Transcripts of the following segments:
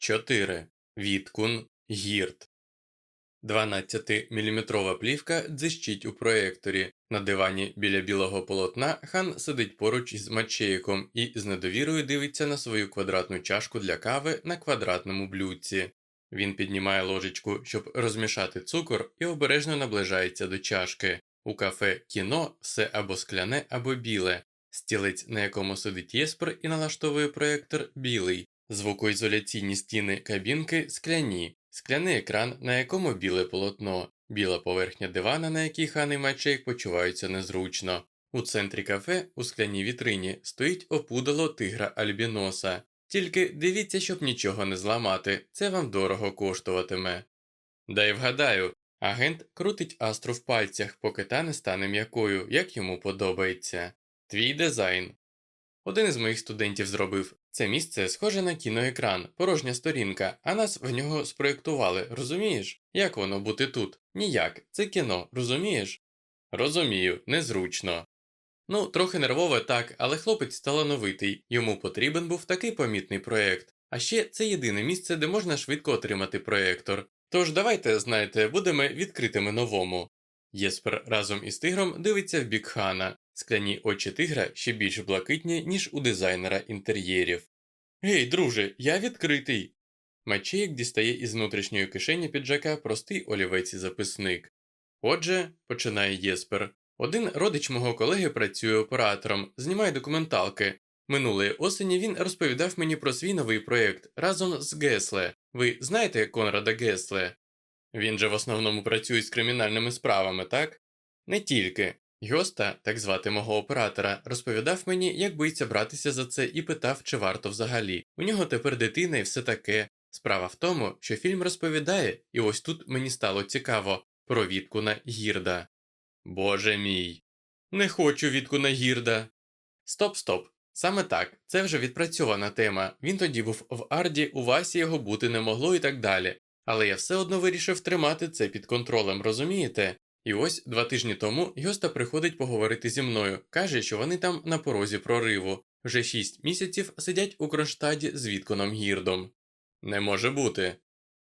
4. Віткун гірт. 12-мм плівка дзищить у проєкторі. На дивані біля білого полотна хан сидить поруч із Мачеєком і з недовірою дивиться на свою квадратну чашку для кави на квадратному блюдці. Він піднімає ложечку, щоб розмішати цукор, і обережно наближається до чашки. У кафе кіно все або скляне, або біле. Стілець, на якому сидить Єспер і налаштовує проєктор, білий. Звукоізоляційні стіни кабінки скляні, скляний екран, на якому біле полотно, біла поверхня дивана, на якій хан і Мачейк почуваються незручно. У центрі кафе, у скляній вітрині, стоїть опудало тигра Альбіноса. Тільки дивіться, щоб нічого не зламати, це вам дорого коштуватиме. Дай вгадаю, агент крутить астру в пальцях, поки та не стане м'якою, як йому подобається. Твій дизайн. Один із моїх студентів зробив це місце схоже на кіноекран, порожня сторінка, а нас в нього спроєктували, розумієш? Як воно бути тут? Ніяк, це кіно, розумієш? Розумію, незручно. Ну, трохи нервове так, але хлопець талановитий, йому потрібен був такий помітний проєкт. А ще це єдине місце, де можна швидко отримати проєктор. Тож давайте, знаєте, будемо відкритими новому. Єспер разом із тигром дивиться в бік хана, скляні очі тигра ще більш блакитні, ніж у дизайнера інтер'єрів. Гей, друже, я відкритий. Мачеєк дістає із внутрішньої кишені піджака простий олівець і записник. Отже, починає Єспер, один родич мого колеги працює оператором, знімає документалки. Минулої осені він розповідав мені про свій новий проєкт разом з Гесле. Ви знаєте Конрада Гесле? Він же в основному працює з кримінальними справами, так? Не тільки. Гьоста, так звати мого оператора, розповідав мені, як боїться братися за це, і питав, чи варто взагалі. У нього тепер дитина і все таке. Справа в тому, що фільм розповідає, і ось тут мені стало цікаво про відку на гірда. Боже мій. Не хочу відку на гірда. Стоп, стоп. Саме так, це вже відпрацьована тема. Він тоді був в Арді, у Васі його бути не могло і так далі. Але я все одно вирішив тримати це під контролем, розумієте? І ось два тижні тому Йоста приходить поговорити зі мною, каже, що вони там на порозі прориву, вже шість місяців сидять у Кронштаді з Вітконом Гірдом. Не може бути.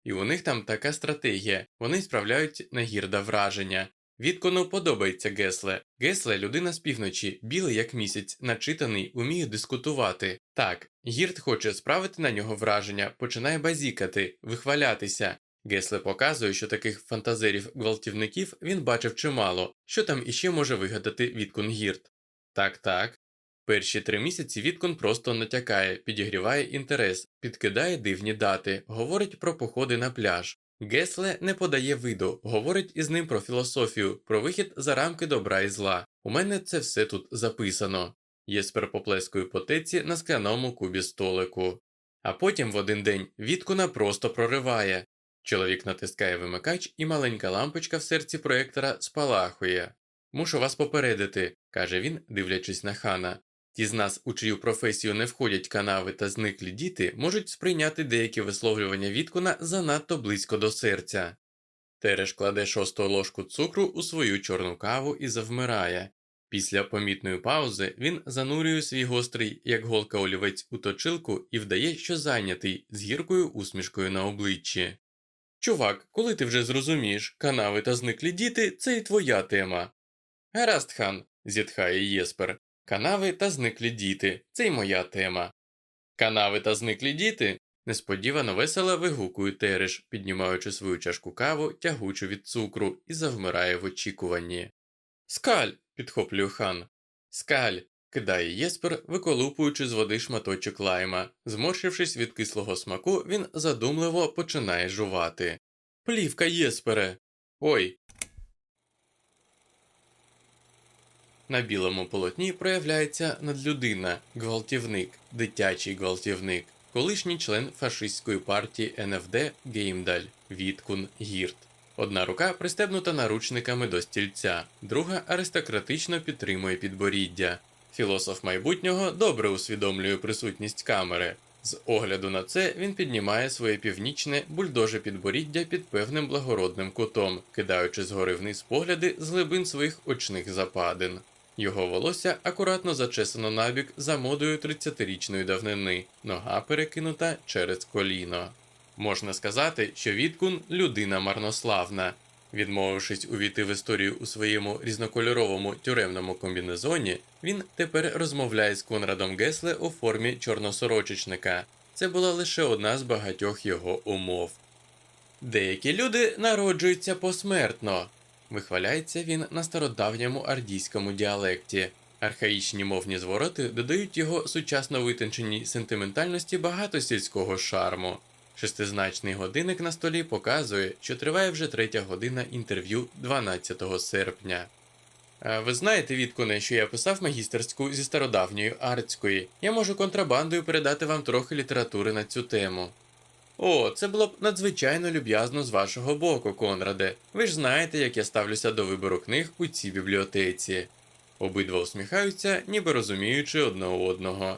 І у них там така стратегія вони справляють на гірда враження. Віткону подобається Гесле. Гесле людина з півночі, білий як місяць, начитаний, уміє дискутувати. Так, гірд хоче справити на нього враження, починає базікати, вихвалятися. Гесле показує, що таких фантазерів-гвалтівників він бачив чимало, що там іще може вигадати Віткун Гірд. Так, так. Перші три місяці Віткон просто натякає, підігріває інтерес, підкидає дивні дати, говорить про походи на пляж. Гесле не подає виду, говорить із ним про філософію, про вихід за рамки добра і зла. У мене це все тут записано. Єспер поплескує по теці на скляному кубі столику. А потім в один день Віткуна просто прориває. Чоловік натискає вимикач, і маленька лампочка в серці проєктора спалахує. Мушу вас попередити, каже він, дивлячись на хана. Ті з нас, у чию професію не входять канави та зниклі діти, можуть сприйняти деякі висловлювання Віткуна занадто близько до серця. Тереш кладе шосту ложку цукру у свою чорну каву і завмирає. Після помітної паузи він занурює свій гострий, як голка олівець у точилку, і вдає, що зайнятий з гіркою усмішкою на обличчі. Чувак, коли ти вже зрозумієш, канави та зниклі діти це і твоя тема. Гаразд, хан, зітхає Єспер. Канави та зниклі діти це й моя тема. Канави та зниклі діти. Несподівано весело вигукує Тереш, піднімаючи свою чашку каву, тягучу від цукру, і завмирає в очікуванні. Скаль. підхоплює хан. Скаль. Кидає Єспер, виколупуючи з води шматочок лайма. Зморщившись від кислого смаку, він задумливо починає жувати. Плівка Єспере. Ой, На білому полотні проявляється надлюдина, гвалтівник, дитячий гвалтівник, колишній член фашистської партії НФД Геймдаль, Віткун Гірт. Одна рука пристебнута наручниками до стільця, друга аристократично підтримує підборіддя. Філософ майбутнього добре усвідомлює присутність камери. З огляду на це він піднімає своє північне бульдоже підборіддя під певним благородним кутом, кидаючи згори вниз погляди з глибин своїх очних западин. Його волосся акуратно зачесано набік за модою 30-річної давнини, нога перекинута через коліно. Можна сказати, що Віткун людина марнославна. Відмовившись увійти в історію у своєму різнокольоровому тюремному комбінезоні, він тепер розмовляє з Конрадом Гесле у формі чорносорочечника. Це була лише одна з багатьох його умов. Деякі люди народжуються посмертно, вихваляється він на стародавньому ардійському діалекті. Архаїчні мовні звороти додають його сучасно витонченій сентиментальності багато сільського шарму. Шестизначний годинник на столі показує, що триває вже третя година інтерв'ю 12 серпня. Ви знаєте, Вітконе, що я писав магістерську зі стародавньої артської. Я можу контрабандою передати вам трохи літератури на цю тему. О, це було б надзвичайно люб'язно з вашого боку, Конраде. Ви ж знаєте, як я ставлюся до вибору книг у цій бібліотеці. Обидва усміхаються, ніби розуміючи одне одного.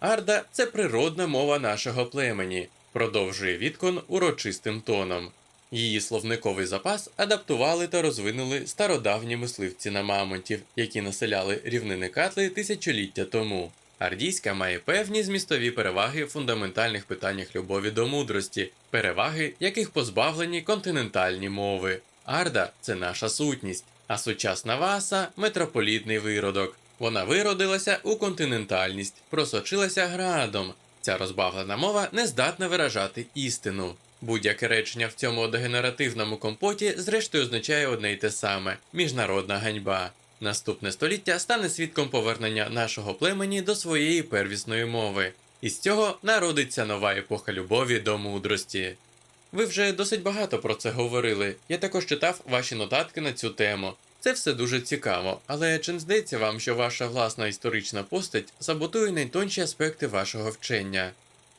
Арда це природна мова нашого племені, продовжує Віткон урочистим тоном. Її словниковий запас адаптували та розвинули стародавні мисливці на мамонтів, які населяли рівнини Катли тисячоліття тому. Ардійська має певні змістові переваги в фундаментальних питаннях любові до мудрості, переваги, яких позбавлені континентальні мови. Арда це наша сутність, а сучасна васа метрополітний виродок. Вона виродилася у континентальність, просочилася градом. Ця розбавлена мова не здатна виражати істину. Будь-яке речення в цьому дегенеративному компоті, зрештою, означає одне й те саме міжнародна ганьба. Наступне століття стане свідком повернення нашого племені до своєї первісної мови, і з цього народиться нова епоха любові до мудрості. Ви вже досить багато про це говорили. Я також читав ваші нотатки на цю тему. Це все дуже цікаво, але чи не здається вам, що ваша власна історична постать саботує найтонші аспекти вашого вчення?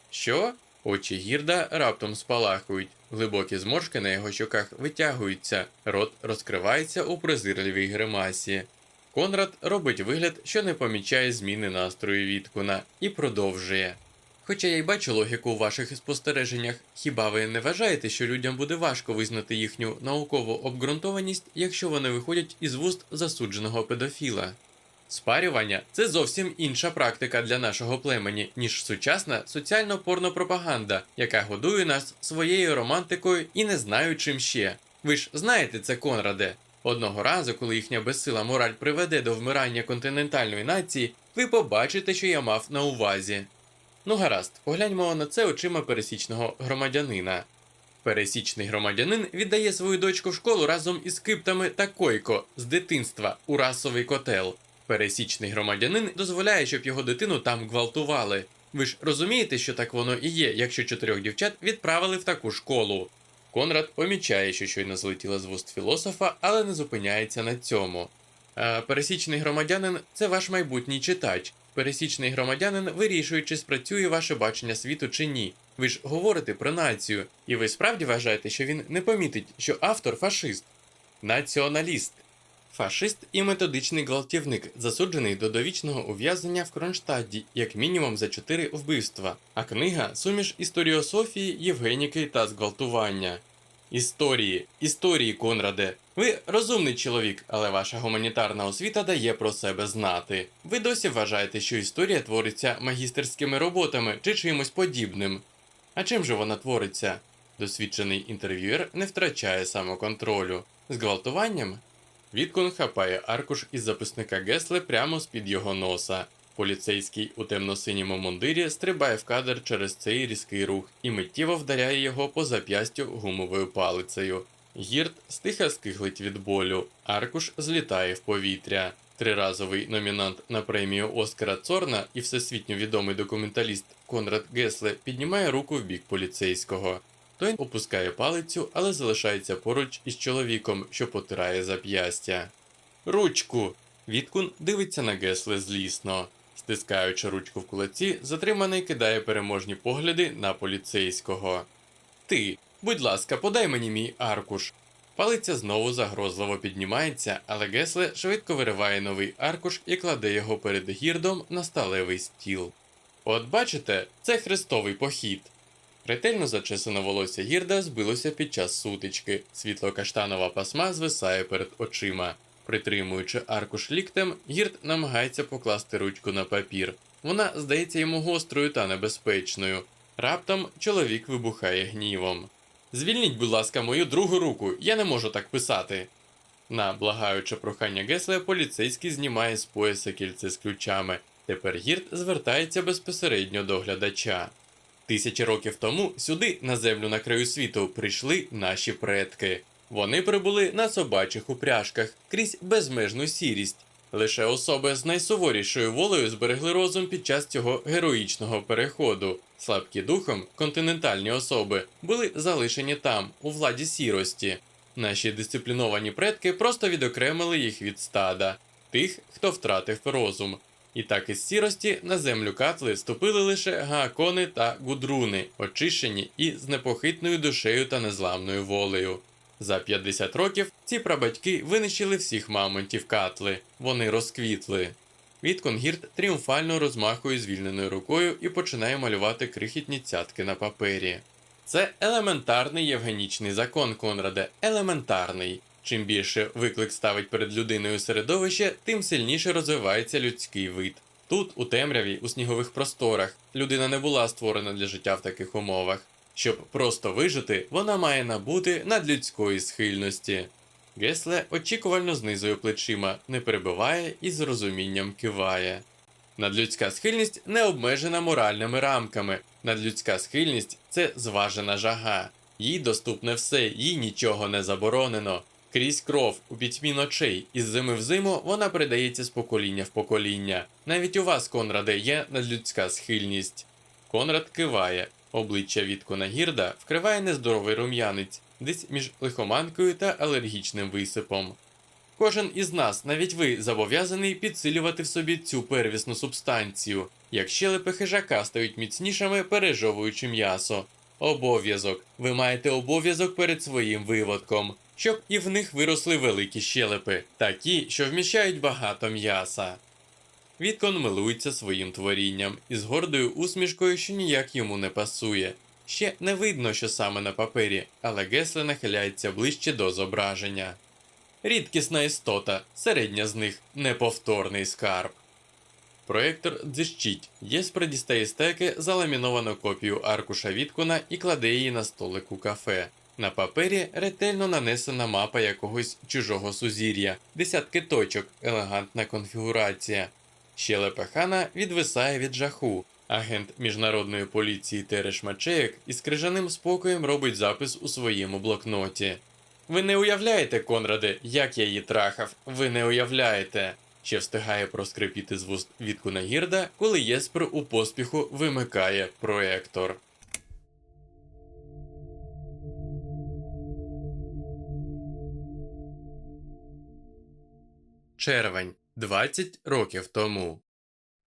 Що? Очі гірда раптом спалахують, глибокі зморшки на його щоках витягуються, рот розкривається у презирливій гримасі. Конрад робить вигляд, що не помічає зміни настрою Віткуна, і продовжує. Хоча я й бачу логіку у ваших спостереженнях, хіба ви не вважаєте, що людям буде важко визнати їхню наукову обґрунтованість, якщо вони виходять із вуст засудженого педофіла? Спарювання це зовсім інша практика для нашого племені, ніж сучасна соціально порно пропаганда, яка годує нас своєю романтикою і не знаю чим ще. Ви ж знаєте це, Конраде. Одного разу, коли їхня безсила мораль приведе до вмирання континентальної нації, ви побачите, що я мав на увазі. Ну гаразд, погляньмо на це очима пересічного громадянина. Пересічний громадянин віддає свою дочку в школу разом із криптами та койко з дитинства у расовий котел. Пересічний громадянин дозволяє, щоб його дитину там гвалтували. Ви ж розумієте, що так воно і є, якщо чотирьох дівчат відправили в таку школу. Конрад помічає, що щойно злетіла з вуст філософа, але не зупиняється на цьому. А пересічний громадянин це ваш майбутній читач. Пересічний громадянин вирішує, чи спрацює ваше бачення світу чи ні. Ви ж говорите про націю, і ви справді вважаєте, що він не помітить, що автор фашист, націоналіст, фашист і методичний гвалтівник, засуджений до довічного ув'язнення в Кронштадті, як мінімум за чотири вбивства, а книга суміш історіософії, Євгеніки та зґвалтування. Історії, історії, Конраде. Ви розумний чоловік, але ваша гуманітарна освіта дає про себе знати. Ви досі вважаєте, що історія твориться магістерськими роботами чи чимось подібним. А чим же вона твориться? Досвідчений інтерв'юер не втрачає самоконтролю. З гвалтуванням? Віткон хапає аркуш із записника Гесле прямо з-під його носа. Поліцейський у темно-синьому мундирі стрибає в кадр через цей різкий рух і миттєво вдаряє його по зап'ястю гумовою палицею. Гірд стиха скиглить від болю, аркуш злітає в повітря. Триразовий номінант на премію Оскара Цорна і всесвітньо відомий документаліст Конрад Гесле піднімає руку в бік поліцейського. Той опускає палицю, але залишається поруч із чоловіком, що потирає зап'ястя. Ручку! Віткун дивиться на Гесле злісно. Стискаючи ручку в кулаці, затриманий кидає переможні погляди на поліцейського. Ти, будь ласка, подай мені мій аркуш. Палиця знову загрозливо піднімається, але Гесле швидко вириває новий аркуш і кладе його перед гірдом на сталевий стіл. От бачите, це хрестовий похід. Ретельно зачесане волосся гірда збилося під час сутички, світло-каштанова пасма звисає перед очима. Притримуючи аркуш ліктем, гірд намагається покласти ручку на папір. Вона здається йому гострою та небезпечною. Раптом чоловік вибухає гнівом. Звільніть, будь ласка, мою другу руку, я не можу так писати. На благаюче прохання Гесле, поліцейський знімає з пояса кільце з ключами. Тепер гірд звертається безпосередньо до глядача. Тисячі років тому сюди, на землю на краю світу, прийшли наші предки. Вони прибули на собачих упряжках крізь безмежну сірість. Лише особи з найсуворішою волею зберегли розум під час цього героїчного переходу. Слабкі духом, континентальні особи були залишені там, у владі сірості. Наші дисципліновані предки просто відокремили їх від стада, тих, хто втратив розум. І так із сірості на землю катли вступили лише гаакони та гудруни, очищені і з непохитною душею та незламною волею. За 50 років ці прабатьки винищили всіх мамонтів катли, вони розквітли. Вітконгірт тріумфально розмахує звільненою рукою і починає малювати крихітні цятки на папері. Це елементарний євгенічний закон, Конраде, елементарний. Чим більше виклик ставить перед людиною середовище, тим сильніше розвивається людський вид. Тут, у темряві, у снігових просторах, людина не була створена для життя в таких умовах. Щоб просто вижити, вона має набути надлюдської схильності. Гесле очікувально знизує плечима, не перебиває і з розумінням киває. Надлюдська схильність не обмежена моральними рамками. Надлюдська схильність це зважена жага. Їй доступне все, їй нічого не заборонено. Крізь кров у пітьмі ночей із зими в зиму вона передається з покоління в покоління. Навіть у вас, Конраде, є надлюдська схильність. Конрад киває. Обличчя Віткона Гірда вкриває нездоровий рум'янець, десь між лихоманкою та алергічним висипом. Кожен із нас, навіть ви, зобов'язаний підсилювати в собі цю первісну субстанцію, як щелепи хижака стають міцнішими, пережовуючи м'ясо. Обов'язок. Ви маєте обов'язок перед своїм виводком, щоб і в них виросли великі щелепи, такі, що вміщають багато м'яса. Віткон милується своїм творінням із гордою усмішкою, що ніяк йому не пасує. Ще не видно, що саме на папері, але Гесле нахиляється ближче до зображення. Рідкісна істота, середня з них неповторний скарб. Проєктор дзищить, Єспер дістає стеки заламіновану копію аркуша Віткона і кладе її на столик у кафе. На папері ретельно нанесена мапа якогось чужого сузір'я, десятки точок, елегантна конфігурація. Щелепа хана відвисає від жаху. Агент міжнародної поліції Тереш Мачеєк із крижаним спокоєм робить запис у своєму блокноті. Ви не уявляєте, Конраде, як я її трахав. Ви не уявляєте. Ще встигає проскрипіти з вуст Віткуна Гірда, коли Єспер у поспіху вимикає проектор. Червень 20 років тому.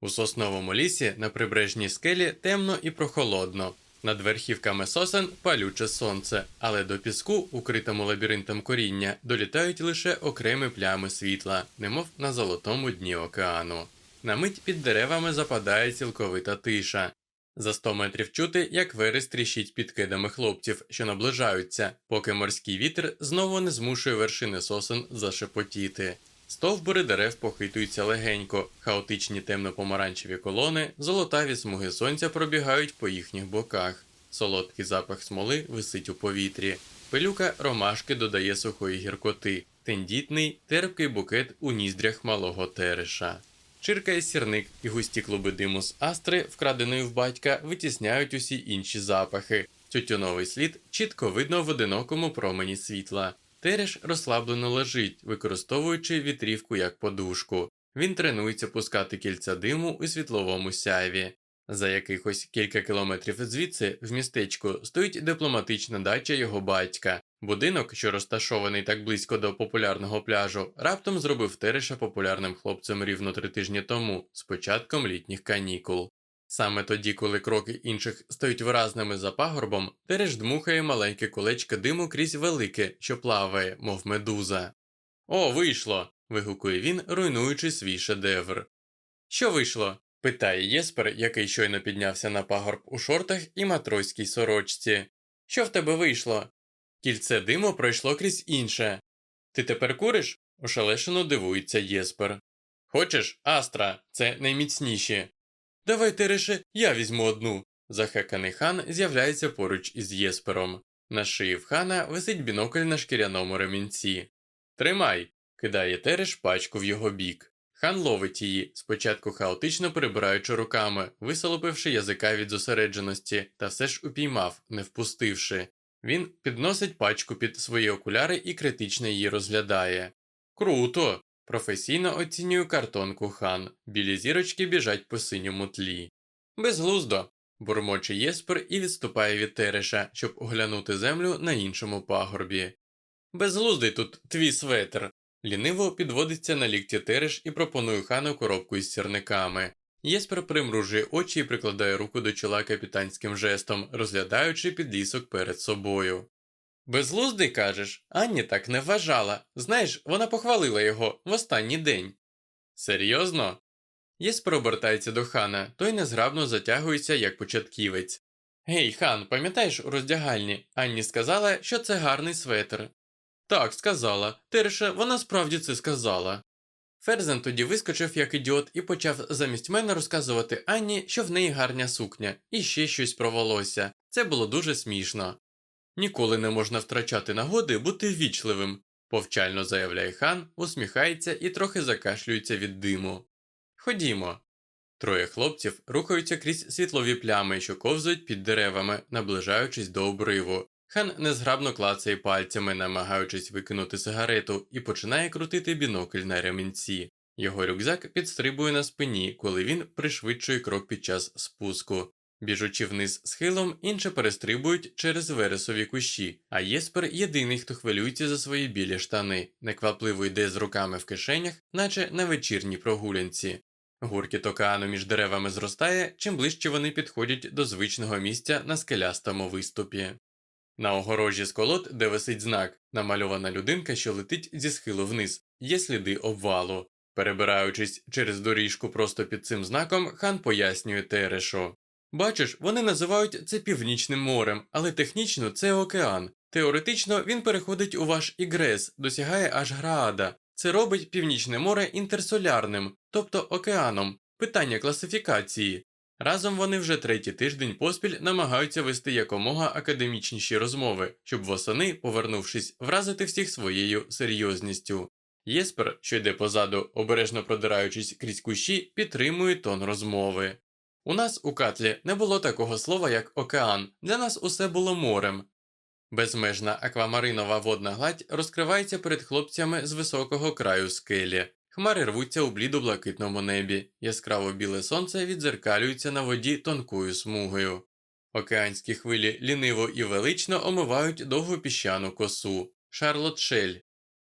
У сосновому лісі на прибережній скелі темно і прохолодно. Над верхівками сосен палюче сонце, але до піску, укритому лабіринтом коріння, долітають лише окремі плями світла, немов на золотому дні океану. На мить під деревами западає цілковита тиша. За сто метрів чути, як верес тріщить під кидами хлопців, що наближаються, поки морський вітер знову не змушує вершини сосен зашепотіти. Стовбури дерев похитуються легенько, хаотичні темно-помаранчеві колони, золотаві смуги сонця пробігають по їхніх боках. Солодкий запах смоли висить у повітрі. Пилюка ромашки додає сухої гіркоти, тендітний, терпкий букет у ніздрях малого тереша. Чиркає сірник і густі клуби диму з астри, вкраденої в батька, витісняють усі інші запахи. Тютюновий слід чітко видно в одинокому промені світла. Тереш розслаблено лежить, використовуючи вітрівку як подушку. Він тренується пускати кільця диму у світловому сяйві. За якихось кілька кілометрів звідси в містечку стоїть дипломатична дача його батька. Будинок, що розташований так близько до популярного пляжу, раптом зробив Тереша популярним хлопцем рівно три тижні тому, з початком літніх канікул. Саме тоді, коли кроки інших стають виразними за пагорбом, Тереш дмухає маленьке колечко диму крізь велике, що плаває, мов медуза. О, вийшло. вигукує він, руйнуючи свій шедевр. Що вийшло? питає Єспер, який щойно піднявся на пагорб у шортах і матроській сорочці. Що в тебе вийшло? Кільце диму пройшло крізь інше. Ти тепер куриш? ошелешено дивується Єспер. Хочеш, Астра, це найміцніші. Давай, Тереше, я візьму одну. Захеканий хан з'являється поруч із Єспером. На шиї в хана висить бінокль на шкіряному ремінці. Тримай, кидає Тереш пачку в його бік. Хан ловить її, спочатку хаотично перебираючи руками, висолопивши язика від зосередженості, та все ж упіймав, не впустивши. Він підносить пачку під свої окуляри і критично її розглядає. Круто! Професійно оцінюю картонку хан, білі зірочки біжать по синьому тлі. Безглуздо. бурмоче Єспер і відступає від Тереша, щоб оглянути землю на іншому пагорбі. Безглуздий тут твій светр. Ліниво підводиться на лікті Тереш і пропонує хану коробку із сірниками. Єспер примружує очі і прикладає руку до чола капітанським жестом, розглядаючи підлісок перед собою. Безглуздий кажеш, Анні так не вважала. Знаєш, вона похвалила його в останній день. Серйозно? Єспер обертається до хана, той незграбно затягується як початківець. Гей, хан, пам'ятаєш у роздягальні? Анні сказала, що це гарний светр. Так, сказала. Терше, вона справді це сказала. Ферзен тоді вискочив як ідіот і почав замість мене розказувати Анні, що в неї гарня сукня, і ще щось про волосся. Це було дуже смішно. Ніколи не можна втрачати нагоди бути ввічливим, повчально заявляє хан, усміхається і трохи закашлюється від диму. Ходімо. Троє хлопців рухаються крізь світлові плями, що ковзають під деревами, наближаючись до обриву. Хан незграбно клацає пальцями, намагаючись викинути сигарету, і починає крутити бінокль на ремінці. Його рюкзак підстрибує на спині, коли він пришвидшує крок під час спуску. Біжучи вниз схилом, інші перестрибують через вересові кущі, а Єспер єдиний, хто хвилюється за свої білі штани, неквапливо йде з руками в кишенях, наче на вечірній прогулянці. Гуркіт океану між деревами зростає, чим ближче вони підходять до звичного місця на скелястому виступі. На огорожі з колод, де висить знак, намальована людинка, що летить зі схилу вниз, є сліди обвалу. Перебираючись через доріжку просто під цим знаком, хан пояснює Терешу. Бачиш, вони називають це Північним морем, але технічно це океан. Теоретично він переходить у ваш ігрес, досягає аж Граада. Це робить Північне море інтерсолярним, тобто океаном, питання класифікації. Разом вони вже третій тиждень поспіль намагаються вести якомога академічніші розмови, щоб восени, повернувшись, вразити всіх своєю серйозністю. Єспер, що йде позаду, обережно продираючись крізь кущі, підтримує тон розмови. У нас у Катлі не було такого слова, як океан, для нас усе було морем. Безмежна аквамаринова водна гладь розкривається перед хлопцями з високого краю скелі. Хмари рвуться у бліду блакитному небі, яскраво біле сонце відзеркалюється на воді тонкою смугою. Океанські хвилі ліниво і велично омивають довгу піщану косу, Шарлот Шель.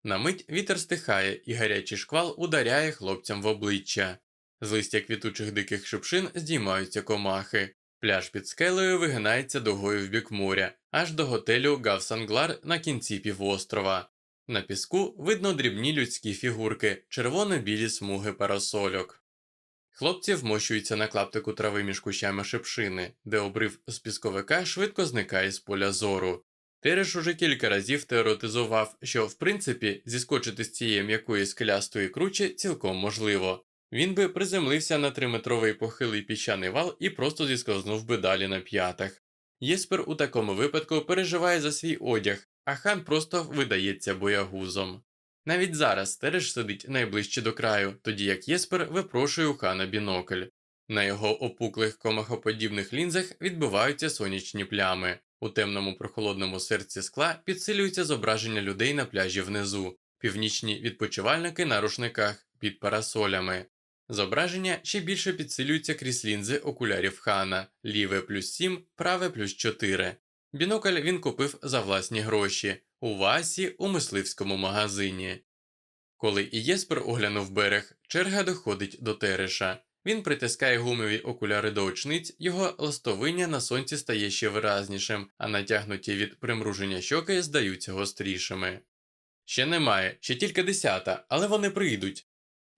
На мить вітер стихає, і гарячий шквал ударяє хлопцям в обличчя. З листя квітучих диких шипшин здіймаються комахи. Пляж під скелею вигинається дугою в бік моря, аж до готелю Гавсанглар на кінці півострова. На піску видно дрібні людські фігурки, червоно-білі смуги парасольок. Хлопці вмощуються на клаптику трави між кущами шипшини, де обрив з пісковика швидко зникає з поля зору. Тереш уже кілька разів теоретизував, що, в принципі, зіскочити з цієї м'якої скелястої кручі цілком можливо. Він би приземлився на триметровий похилий піщаний вал і просто зісковзнув би далі на п'ятах. Єспер у такому випадку переживає за свій одяг, а хан просто видається боягузом. Навіть зараз Тереш сидить найближче до краю, тоді як Єспер випрошує у хана бінокль. На його опуклих комахоподібних лінзах відбиваються сонячні плями. У темному прохолодному серці скла підсилюється зображення людей на пляжі внизу, північні відпочивальники на рушниках під парасолями. Зображення ще більше підсилюється крізь лінзи окулярів хана ліве плюс 7, праве плюс 4. Бінокль він купив за власні гроші у Васі у мисливському магазині. Коли і Єспер оглянув берег, черга доходить до Тереша. Він притискає гумові окуляри до очниць, його ластовиння на сонці стає ще виразнішим, а натягнуті від примруження щоки здаються гострішими. Ще немає, ще тільки десята, але вони прийдуть.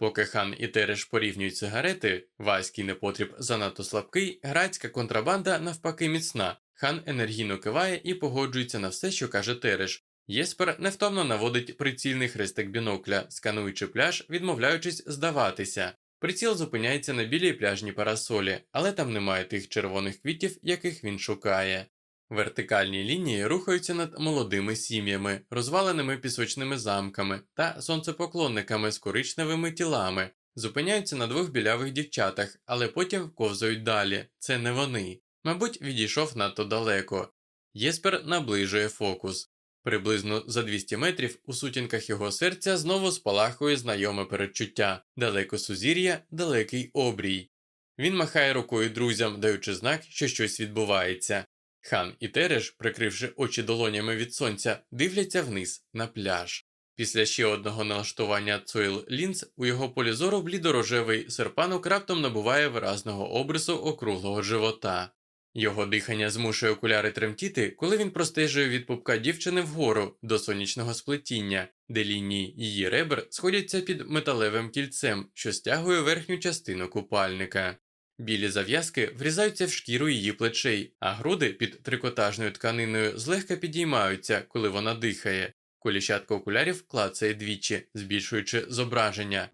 Поки хан і Тереш порівнюють сигарети, васький непотріб занадто слабкий, грацька контрабанда навпаки міцна. Хан енергійно киває і погоджується на все, що каже Тереш, Єспер невтомно наводить прицільний хрестик бінокля, скануючи пляж, відмовляючись здаватися. Приціл зупиняється на білій пляжній парасолі, але там немає тих червоних квітів, яких він шукає. Вертикальні лінії рухаються над молодими сім'ями, розваленими пісочними замками та сонцепоклонниками з коричневими тілами, зупиняються на двох білявих дівчатах, але потім ковзають далі. Це не вони. Мабуть, відійшов надто далеко. Єспер наближує фокус. Приблизно за 200 метрів у сутінках його серця знову спалахує знайоме передчуття далеко сузір'я, далекий обрій. Він махає рукою друзям, даючи знак, що щось відбувається. Хан і Тереш, прикривши очі долонями від сонця, дивляться вниз на пляж. Після ще одного налаштування Цойл Лінз у його полі зору блідорожевий серпанок раптом набуває виразного обрису округлого живота. Його дихання змушує окуляри тремтіти, коли він простежує від пупка дівчини вгору до сонячного сплетіння, де лінії її ребер сходяться під металевим кільцем, що стягує верхню частину купальника. Білі зав'язки врізаються в шкіру її плечей, а груди під трикотажною тканиною злегка підіймаються, коли вона дихає. Коліщатка окулярів клацає двічі, збільшуючи зображення.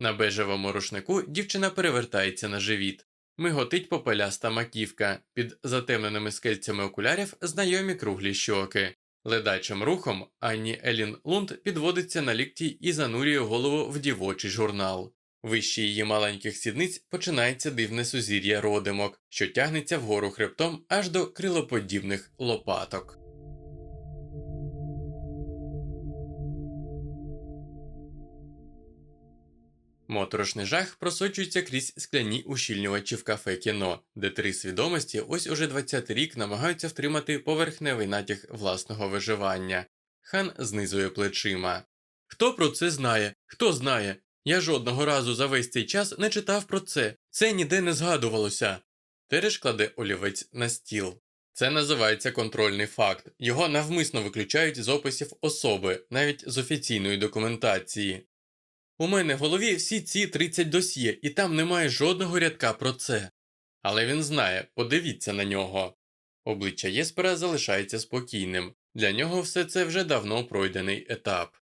На бежевому рушнику дівчина перевертається на живіт. Миготить попеляста маківка, під затемненими скельцями окулярів знайомі круглі щоки. Ледачим рухом Анні Елін Лунд підводиться на лікті і занурює голову в дівочий журнал. Вище її маленьких сідниць починається дивне сузір'я родимок, що тягнеться вгору хребтом аж до крилоподібних лопаток. Моторошний жах просочується крізь скляні ущільнювачі в кафе кіно, де три свідомості ось уже 20 рік намагаються втримати поверхневий натяг власного виживання. Хан знизує плечима. Хто про це знає? Хто знає? Я жодного разу за весь цей час не читав про це, це ніде не згадувалося. Тереш кладе олівець на стіл. Це називається контрольний факт. Його навмисно виключають з описів особи, навіть з офіційної документації. У мене в голові всі ці 30 досьє, і там немає жодного рядка про це. Але він знає, подивіться на нього. Обличчя Єспера залишається спокійним. Для нього все це вже давно пройдений етап.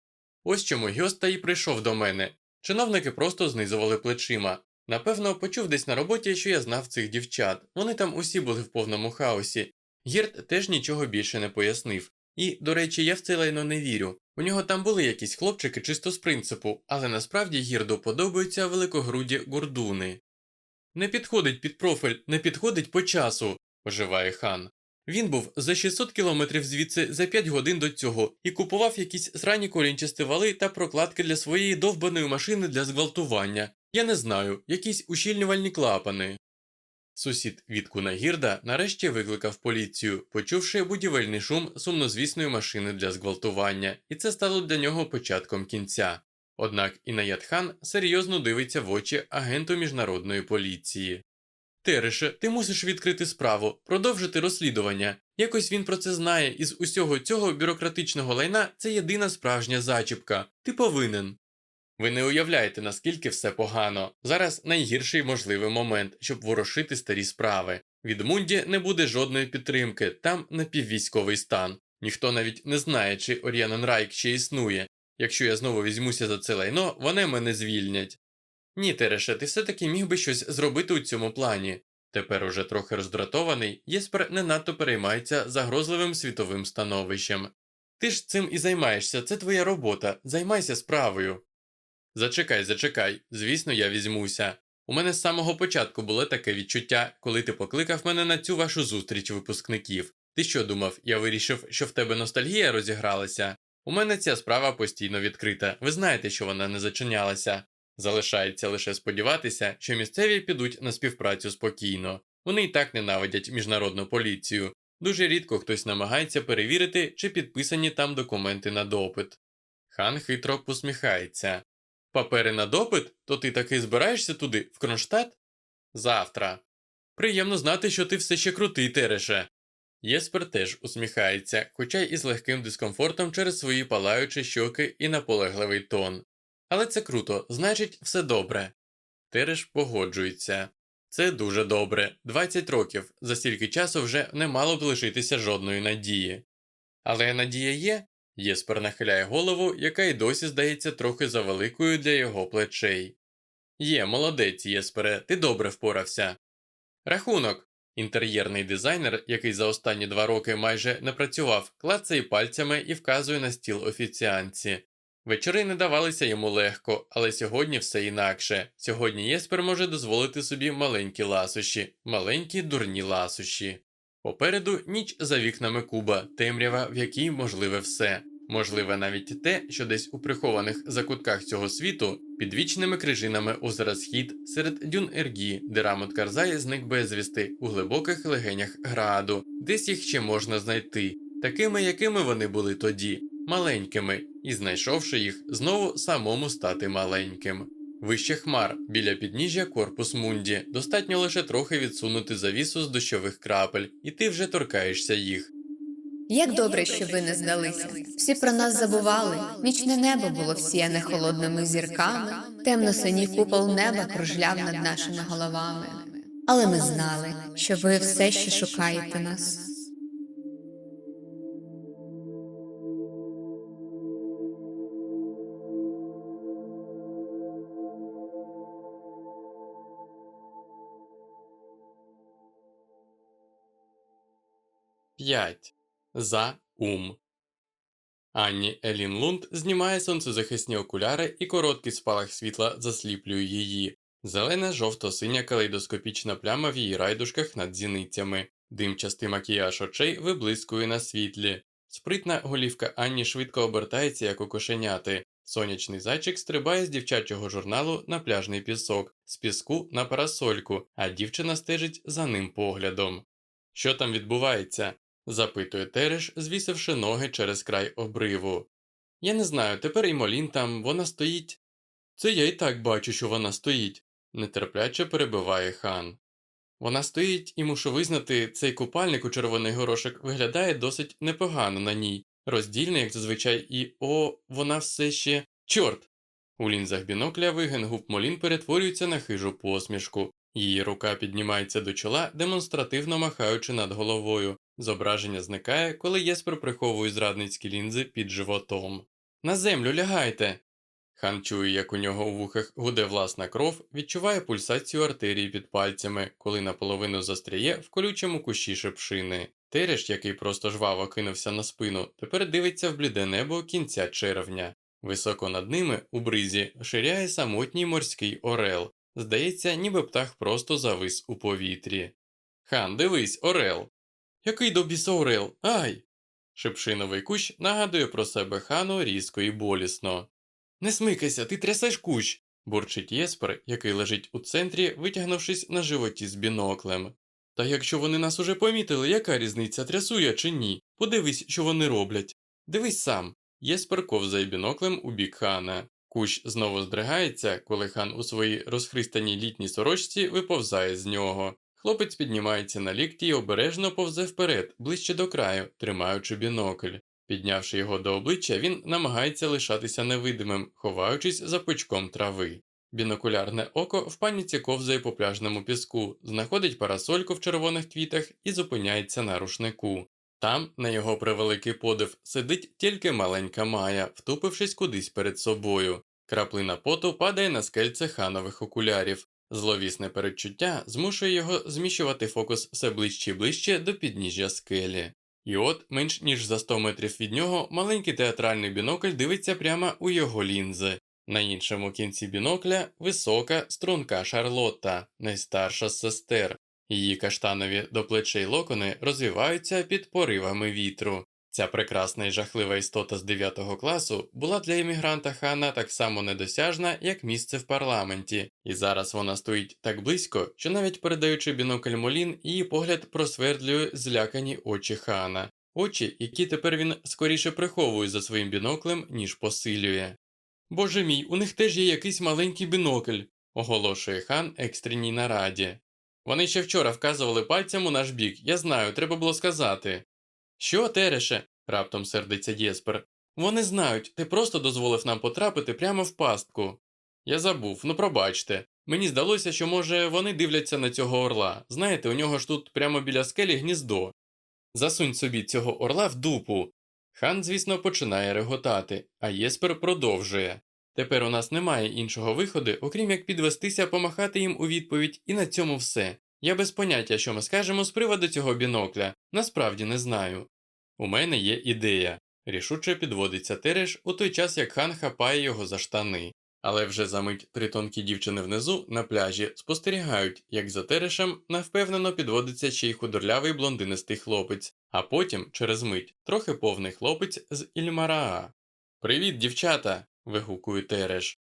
Ось чому Гьоста і прийшов до мене. Чиновники просто знизували плечима. Напевно, почув десь на роботі, що я знав цих дівчат. Вони там усі були в повному хаосі. Гірт теж нічого більше не пояснив. І, до речі, я в це лайно не вірю. У нього там були якісь хлопчики чисто з принципу, але насправді гірду подобаються великогруді гурдуни. Не підходить під профіль, не підходить по часу, оживає хан. Він був за 600 кілометрів звідси за 5 годин до цього і купував якісь срані колінчасті вали та прокладки для своєї довбаної машини для зґвалтування. Я не знаю, якісь ущільнювальні клапани. Сусід від Кунагірда нарешті викликав поліцію, почувши будівельний шум сумнозвісної машини для зґвалтування, і це стало для нього початком кінця. Однак Інаятхан серйозно дивиться в очі агенту міжнародної поліції. Тереше, ти мусиш відкрити справу, продовжити розслідування. Якось він про це знає, і з усього цього бюрократичного лайна це єдина справжня зачіпка. Ти повинен. Ви не уявляєте, наскільки все погано. Зараз найгірший можливий момент, щоб ворушити старі справи. Від Мунді не буде жодної підтримки, там напіввійськовий стан. Ніхто навіть не знає, чи Оріанен Райк ще існує. Якщо я знову візьмуся за це лайно, вони мене звільнять. Ні, Тереше, ти все-таки міг би щось зробити у цьому плані. Тепер уже трохи роздратований, Єспер не надто переймається загрозливим світовим становищем. Ти ж цим і займаєшся, це твоя робота, займайся справою. Зачекай, зачекай, звісно, я візьмуся. У мене з самого початку було таке відчуття, коли ти покликав мене на цю вашу зустріч випускників. Ти що думав, я вирішив, що в тебе ностальгія розігралася? У мене ця справа постійно відкрита, ви знаєте, що вона не зачинялася. Залишається лише сподіватися, що місцеві підуть на співпрацю спокійно. Вони й так ненавидять міжнародну поліцію. Дуже рідко хтось намагається перевірити, чи підписані там документи на допит. Хан хитро посміхається. Папери на допит? То ти таки збираєшся туди, в Кронштадт? Завтра. Приємно знати, що ти все ще крутий, Тереше. Єспер теж усміхається, хоча й із легким дискомфортом через свої палаючі щоки і наполегливий тон. Але це круто, значить, все добре. Тереш погоджується. Це дуже добре. 20 років. За стільки часу вже не мало б лишитися жодної надії. Але надія є? Єспер нахиляє голову, яка й досі здається трохи завеликою для його плечей. Є, молодець, Єспере, ти добре впорався. Рахунок. Інтер'єрний дизайнер, який за останні два роки майже не працював, клацає пальцями і вказує на стіл офіціанці. Вечори не давалися йому легко, але сьогодні все інакше. Сьогодні Єспер може дозволити собі маленькі ласощі, маленькі дурні ласощі. Попереду ніч за вікнами Куба, темрява, в якій можливе все. Можливе навіть те, що десь у прихованих закутках цього світу, під вічними крижинами озера Схід, серед дюн Ергі, де Рамот Карзай зник безвісти, у глибоких легенях граду, десь їх ще можна знайти, такими, якими вони були тоді, маленькими, і знайшовши їх, знову самому стати маленьким. Вище хмар, біля підніжжя корпус Мунді, достатньо лише трохи відсунути завісу з дощових крапель, і ти вже торкаєшся їх. Як добре, що ви не здалися. Всі про нас забували. Нічне небо було всіяне холодними зірками, темно-синій купол неба кружляв над нашими головами. Але ми знали, що ви все ще шукаєте нас. П'ять. За ум. Анні Елін Лунд знімає сонцезахисні окуляри і короткий спалах світла засліплює її. Зелена жовто-синя калейдоскопічна пляма в її райдушках над зіницями. Димчастий макіяж очей виблискує на світлі. Спритна голівка Анні швидко обертається, як у кошеняти. Сонячний зайчик стрибає з дівчачого журналу на пляжний пісок, з піску на парасольку, а дівчина стежить за ним поглядом. Що там відбувається? Запитує Тереш, звісивши ноги через край обриву. Я не знаю, тепер і Молін там, вона стоїть. Це я і так бачу, що вона стоїть, нетерпляче перебиває хан. Вона стоїть і мушу визнати, цей купальник у червоний горошок виглядає досить непогано на ній, роздільний, як зазвичай, і о, вона все ще. Чорт! У лінзах бінокля вигин губ Молін перетворюється на хижу посмішку. Її рука піднімається до чола, демонстративно махаючи над головою. Зображення зникає, коли Єспер приховує зрадницькі лінзи під животом. На землю лягайте. Хан чує, як у нього у вухах гуде власна кров, відчуває пульсацію артерії під пальцями, коли наполовину застряє в колючому кущі шепшини. Тереш, який просто жваво кинувся на спину, тепер дивиться в бліде небо кінця червня. Високо над ними, у бризі, ширяє самотній морський орел. Здається, ніби птах просто завис у повітрі. Хан, дивись, орел. Який до біса орел? Ай! Шипшиновий кущ нагадує про себе хану різко і болісно. Не смикайся, ти трясеш кущ, бурчить Єспер, який лежить у центрі, витягнувшись на животі з біноклем. Та якщо вони нас уже помітили, яка різниця трясу я чи ні? Подивись, що вони роблять. Дивись сам. Єспер ковзає біноклем у бік хана. Кущ знову здригається, коли хан у своїй розхристаній літній сорочці виповзає з нього. Хлопець піднімається на лікті і обережно повзе вперед, ближче до краю, тримаючи бінокль. Піднявши його до обличчя, він намагається лишатися невидимим, ховаючись за пучком трави. Бінокулярне око в паніці ковзає по пляжному піску, знаходить парасольку в червоних квітах і зупиняється на рушнику. Там, на його превеликий подив, сидить тільки маленька Майя, втупившись кудись перед собою. Краплина поту падає на скельце ханових окулярів. Зловісне передчуття змушує його зміщувати фокус все ближче і ближче до підніжжя скелі. І от, менш ніж за 100 метрів від нього, маленький театральний бінокль дивиться прямо у його лінзи. На іншому кінці бінокля висока, струнка Шарлотта, найстарша з сестер. Її каштанові до плечей локони розвиваються під поривами вітру. Ця прекрасна і жахлива істота з 9 класу була для іммігранта хана так само недосяжна, як місце в парламенті, і зараз вона стоїть так близько, що навіть передаючи бінокль Молін, її погляд просвердлює злякані очі хана, очі, які тепер він скоріше приховує за своїм біноклем, ніж посилює. Боже мій, у них теж є якийсь маленький бінокль, оголошує хан екстреній нараді. Вони ще вчора вказували пальцем у наш бік, я знаю, треба було сказати. Що, Тереше? раптом сердиться Єспер. Вони знають, ти просто дозволив нам потрапити прямо в пастку. Я забув, ну пробачте. Мені здалося, що, може, вони дивляться на цього орла. Знаєте, у нього ж тут прямо біля скелі гніздо. Засунь собі цього орла в дупу. Хан, звісно, починає реготати, а Єспер продовжує. Тепер у нас немає іншого виходу, окрім як підвестися, помахати їм у відповідь, і на цьому все. Я без поняття, що ми скажемо з приводу цього бінокля, насправді не знаю. У мене є ідея. Рішуче підводиться Тереш у той час, як хан хапає його за штани. Але вже за мить три тонкі дівчини внизу на пляжі спостерігають, як за Терешем навпевнено підводиться ще й худорлявий блондинистий хлопець, а потім, через мить, трохи повний хлопець з Ільмараа. Привіт, дівчата. вигукує Тереш.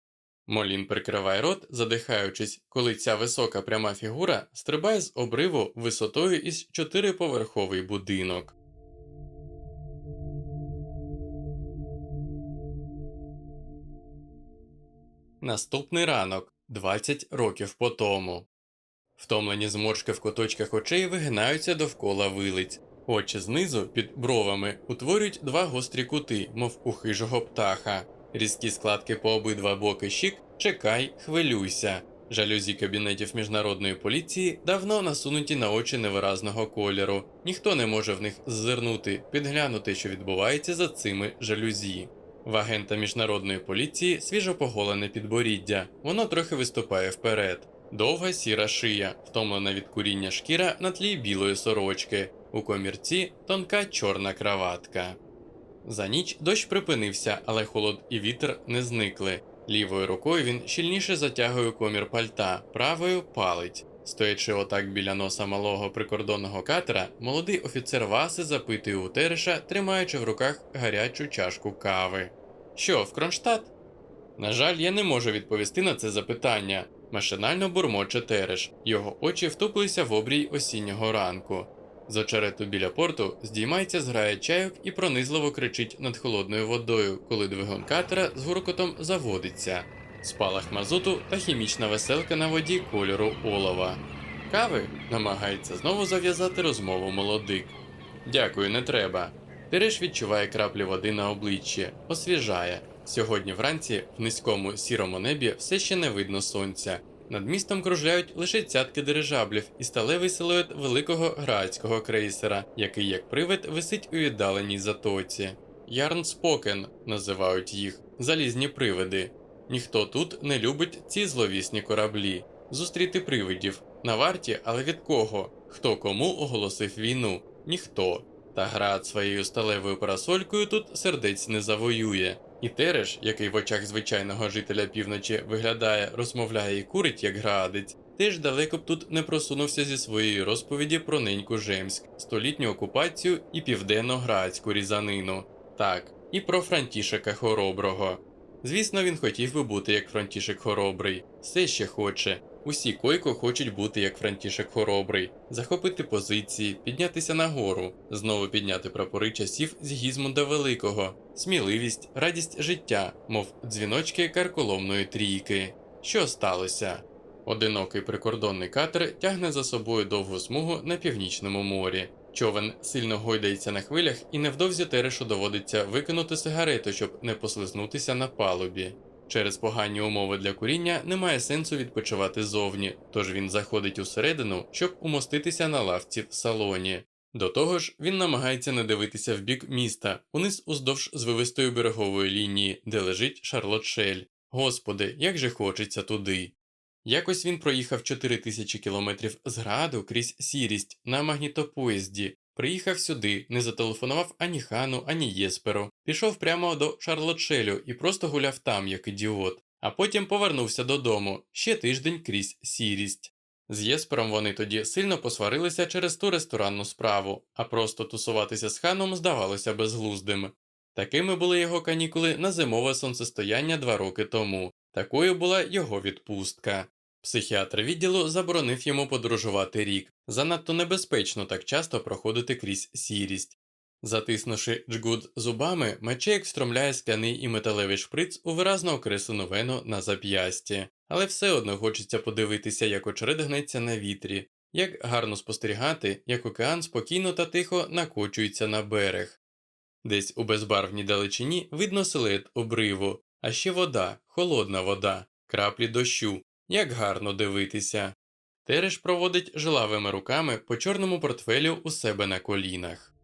Молін прикриває рот, задихаючись, коли ця висока пряма фігура стрибає з обриву висотою із чотириповерховий будинок. Наступний ранок 20 років по тому. Втомлені зморшки в куточках очей вигинаються довкола вилиць. Очі знизу під бровами утворюють два гострі кути, мов у хижого птаха. Різкі складки по обидва боки щік чекай, хвилюйся. Жалюзі кабінетів міжнародної поліції давно насунуті на очі невиразного кольору. Ніхто не може в них ззирнути, підглянути, що відбувається за цими жалюзі. В агента міжнародної поліції свіжопоголене підборіддя, воно трохи виступає вперед. Довга сіра шия, втомлена від куріння шкіра на тлі білої сорочки, у комірці тонка чорна краватка. За ніч дощ припинився, але холод і вітер не зникли. Лівою рукою він щільніше затягує комір пальта, правою палить. Стоячи отак біля носа малого прикордонного катера, молодий офіцер Васи запитує у Тереша, тримаючи в руках гарячу чашку кави. Що, в Кронштадт? На жаль, я не можу відповісти на це запитання. Машинально бурмоче Тереш, його очі втуплися в обрій осіннього ранку. З очерету біля порту здіймається зграя чайок і пронизливо кричить над холодною водою, коли двигун катера з гуркотом заводиться. Спалах мазуту та хімічна веселка на воді кольору олова. Кави намагається знову зав'язати розмову молодик. Дякую, не треба. Тереш відчуває краплі води на обличчі, освіжає. Сьогодні вранці в низькому сірому небі все ще не видно сонця. Над містом кружляють лише цятки дирижаблів і сталевий силует великого градського крейсера, який, як привид, висить у віддаленій затоці. Ярнспокен називають їх залізні привиди. Ніхто тут не любить ці зловісні кораблі. Зустріти привидів на варті, але від кого? Хто кому оголосив війну? Ніхто. Та град своєю сталевою парасолькою тут сердець не завоює. І Тереш, який в очах звичайного жителя півночі виглядає, розмовляє і курить, як градець, теж далеко б тут не просунувся зі своєї розповіді про неньку Жемськ, столітню окупацію і південно-градську різанину. Так, і про Франтішека Хороброго. Звісно, він хотів би бути як Франтішек Хоробрий, все ще хоче. Усі койко хочуть бути як Франтішек Хоробрий, захопити позиції, піднятися нагору, знову підняти прапори часів з Гізмунда Великого, сміливість, радість життя, мов дзвіночки карколомної трійки. Що сталося? Одинокий прикордонний катер тягне за собою довгу смугу на північному морі. Човен сильно гойдається на хвилях, і невдовзі Терешу доводиться викинути сигарету, щоб не послизнутися на палубі. Через погані умови для куріння немає сенсу відпочивати зовні, тож він заходить усередину, щоб умоститися на лавці в салоні. До того ж, він намагається не дивитися в бік міста, униз уздовж звивистої берегової лінії, де лежить Шарлотшель. Господи, як же хочеться туди. Якось він проїхав 4 тисячі кілометрів з граду крізь сірість на магнітопоїзді, приїхав сюди, не зателефонував ані хану, ані Єсперу, пішов прямо до Шарлотшелю і просто гуляв там, як ідіот, а потім повернувся додому ще тиждень крізь сірість. З Єспером вони тоді сильно посварилися через ту ресторанну справу, а просто тусуватися з ханом здавалося безглуздим. Такими були його канікули на зимове сонцестояння два роки тому, такою була його відпустка. Психіатр відділу заборонив йому подорожувати рік, занадто небезпечно так часто проходити крізь сірість. Затиснувши джгут зубами, Мечеєк встромляє скляний і металевий шприц у виразно окреслену вену на зап'ясті, але все одно хочеться подивитися, як очеред гнеться на вітрі, як гарно спостерігати, як океан спокійно та тихо накочується на берег. Десь у безбарвній далечині видно силует обриву, а ще вода, холодна вода, краплі дощу, як гарно дивитися. Тереш проводить жилавими руками по чорному портфелю у себе на колінах.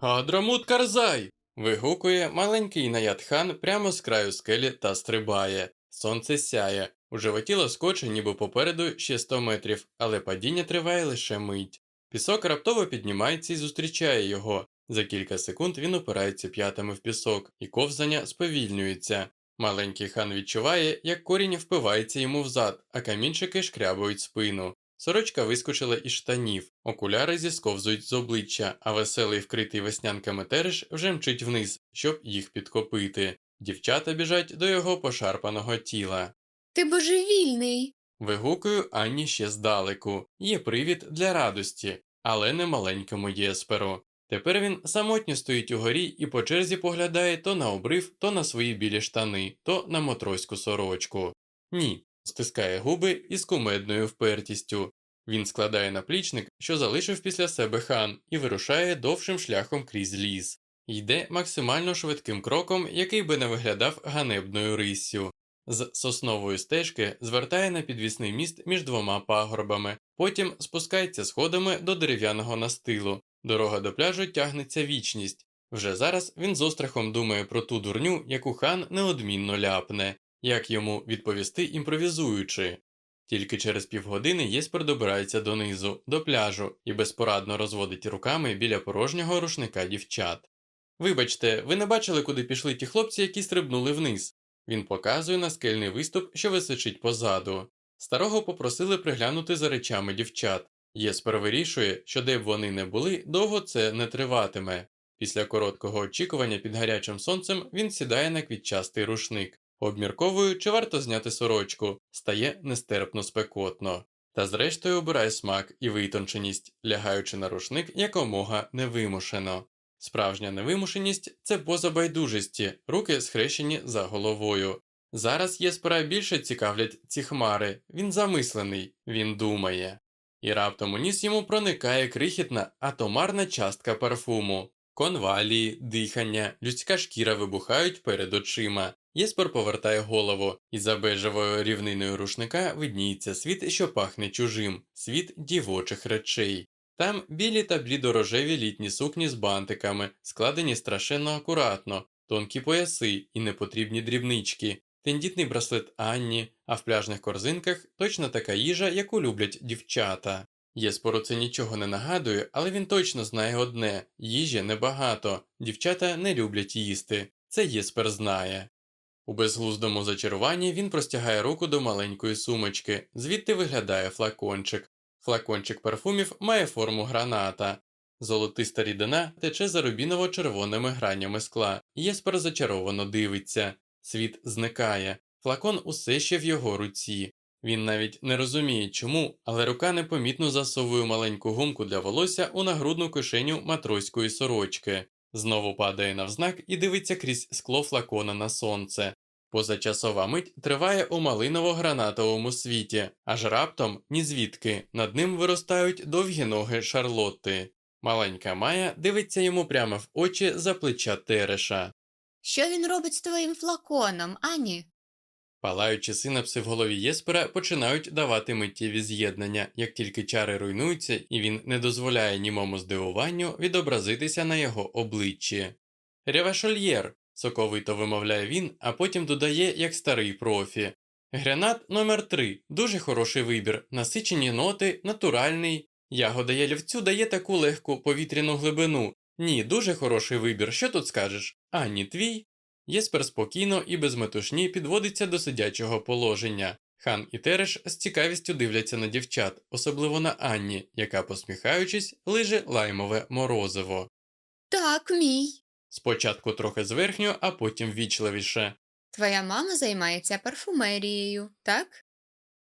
Адрамут Карзай. вигукує маленький наядхан прямо з краю скелі та стрибає. Сонце сяє. У животі лоскоче, ніби попереду ще 100 метрів, але падіння триває лише мить. Пісок раптово піднімається і зустрічає його. За кілька секунд він опирається п'ятами в пісок, і ковзання сповільнюється. Маленький хан відчуває, як корінь впивається йому взад, а камінчики шкрябують спину. Сорочка вискочила із штанів, окуляри зісковзують з обличчя, а веселий вкритий веснянками тереш вже мчить вниз, щоб їх підкопити. Дівчата біжать до його пошарпаного тіла. Ти божевільний. Вигукую Анні ще здалеку. Є привід для радості, але не маленькому Єсперу. Тепер він самотньо стоїть угорі і по черзі поглядає то на обрив, то на свої білі штани, то на мотроську сорочку. Ні, стискає губи із кумедною впертістю. Він складає наплічник, що залишив після себе хан, і вирушає довшим шляхом крізь ліс. Йде максимально швидким кроком, який би не виглядав ганебною риссю. З соснової стежки звертає на підвісний міст між двома пагорбами, потім спускається сходами до дерев'яного настилу. Дорога до пляжу тягнеться вічність. Вже зараз він з острахом думає про ту дурню, яку хан неодмінно ляпне, як йому відповісти імпровізуючи. Тільки через півгодини Єспер добирається донизу, до пляжу і безпорадно розводить руками біля порожнього рушника дівчат. Вибачте, ви не бачили, куди пішли ті хлопці, які стрибнули вниз. Він показує на скельний виступ, що височить позаду. Старого попросили приглянути за речами дівчат. Єспер вирішує, що де б вони не були, довго це не триватиме. Після короткого очікування під гарячим сонцем він сідає на квітчастий рушник, обмірковує, чи варто зняти сорочку, стає нестерпно спекотно. Та зрештою обирає смак і витонченість, лягаючи на рушник якомога невимушено. Справжня невимушеність це поза байдужості, руки схрещені за головою. Зараз Єспера більше цікавлять ці хмари, він замислений, він думає. І раптом у ніс йому проникає крихітна атомарна частка парфуму. Конвалії, дихання, людська шкіра вибухають перед очима. Єспер повертає голову, і за бежевою рівниною рушника видніється світ, що пахне чужим, світ дівочих речей. Там білі та блідорожеві літні сукні з бантиками, складені страшенно акуратно, тонкі пояси і непотрібні дрібнички, тендітний браслет Анні, а в пляжних корзинках точно така їжа, яку люблять дівчата. Єспору це нічого не нагадує, але він точно знає одне їжі небагато, дівчата не люблять їсти. Це Єспер знає. У безглуздому зачаруванні він простягає руку до маленької сумочки, звідти виглядає флакончик. Флакончик парфумів має форму граната. Золотиста рідина тече за рубіново-червоними гранями скла, Єспер зачаровано дивиться. Світ зникає, флакон усе ще в його руці. Він навіть не розуміє чому, але рука непомітно засовує маленьку гумку для волосся у нагрудну кишеню матроської сорочки, знову падає навзнак і дивиться крізь скло флакона на сонце. Позачасова мить триває у малиново-гранатовому світі, аж раптом, ні звідки, над ним виростають довгі ноги Шарлотти. Маленька Майя дивиться йому прямо в очі за плеча Тереша. Що він робить з твоїм флаконом, Ані? Палаючі синапси в голові Єспера починають давати миттєві з'єднання, як тільки чари руйнуються, і він не дозволяє німому здивуванню відобразитися на його обличчі. Ревашольєр, соковито вимовляє він, а потім додає як старий профі. Гранат номер 3 дуже хороший вибір, насичені ноти, натуральний. Ягода ялівцю дає таку легку повітряну глибину. Ні, дуже хороший вибір, що тут скажеш? Ані твій? Єспер спокійно і без метушні підводиться до сидячого положення. Хан і Тереш з цікавістю дивляться на дівчат, особливо на Анні, яка, посміхаючись, лиже лаймове морозиво. Так, мій. Спочатку трохи зверхньо, а потім вічливіше. Твоя мама займається парфумерією, так?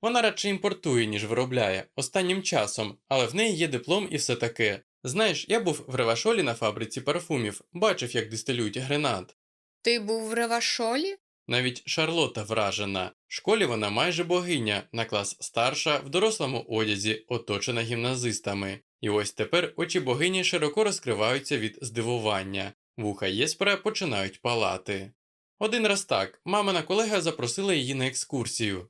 Вона радше імпортує, ніж виробляє, останнім часом, але в неї є диплом і все таке. Знаєш, я був в Ревашолі на фабриці парфумів, бачив, як дистилюють гренат. Ти був в Ревашолі? Навіть Шарлота вражена. В школі вона майже богиня, на клас старша, в дорослому одязі, оточена гімназистами. І ось тепер очі богині широко розкриваються від здивування. Вуха Єспера починають палати. Один раз так, мамина колега запросила її на екскурсію.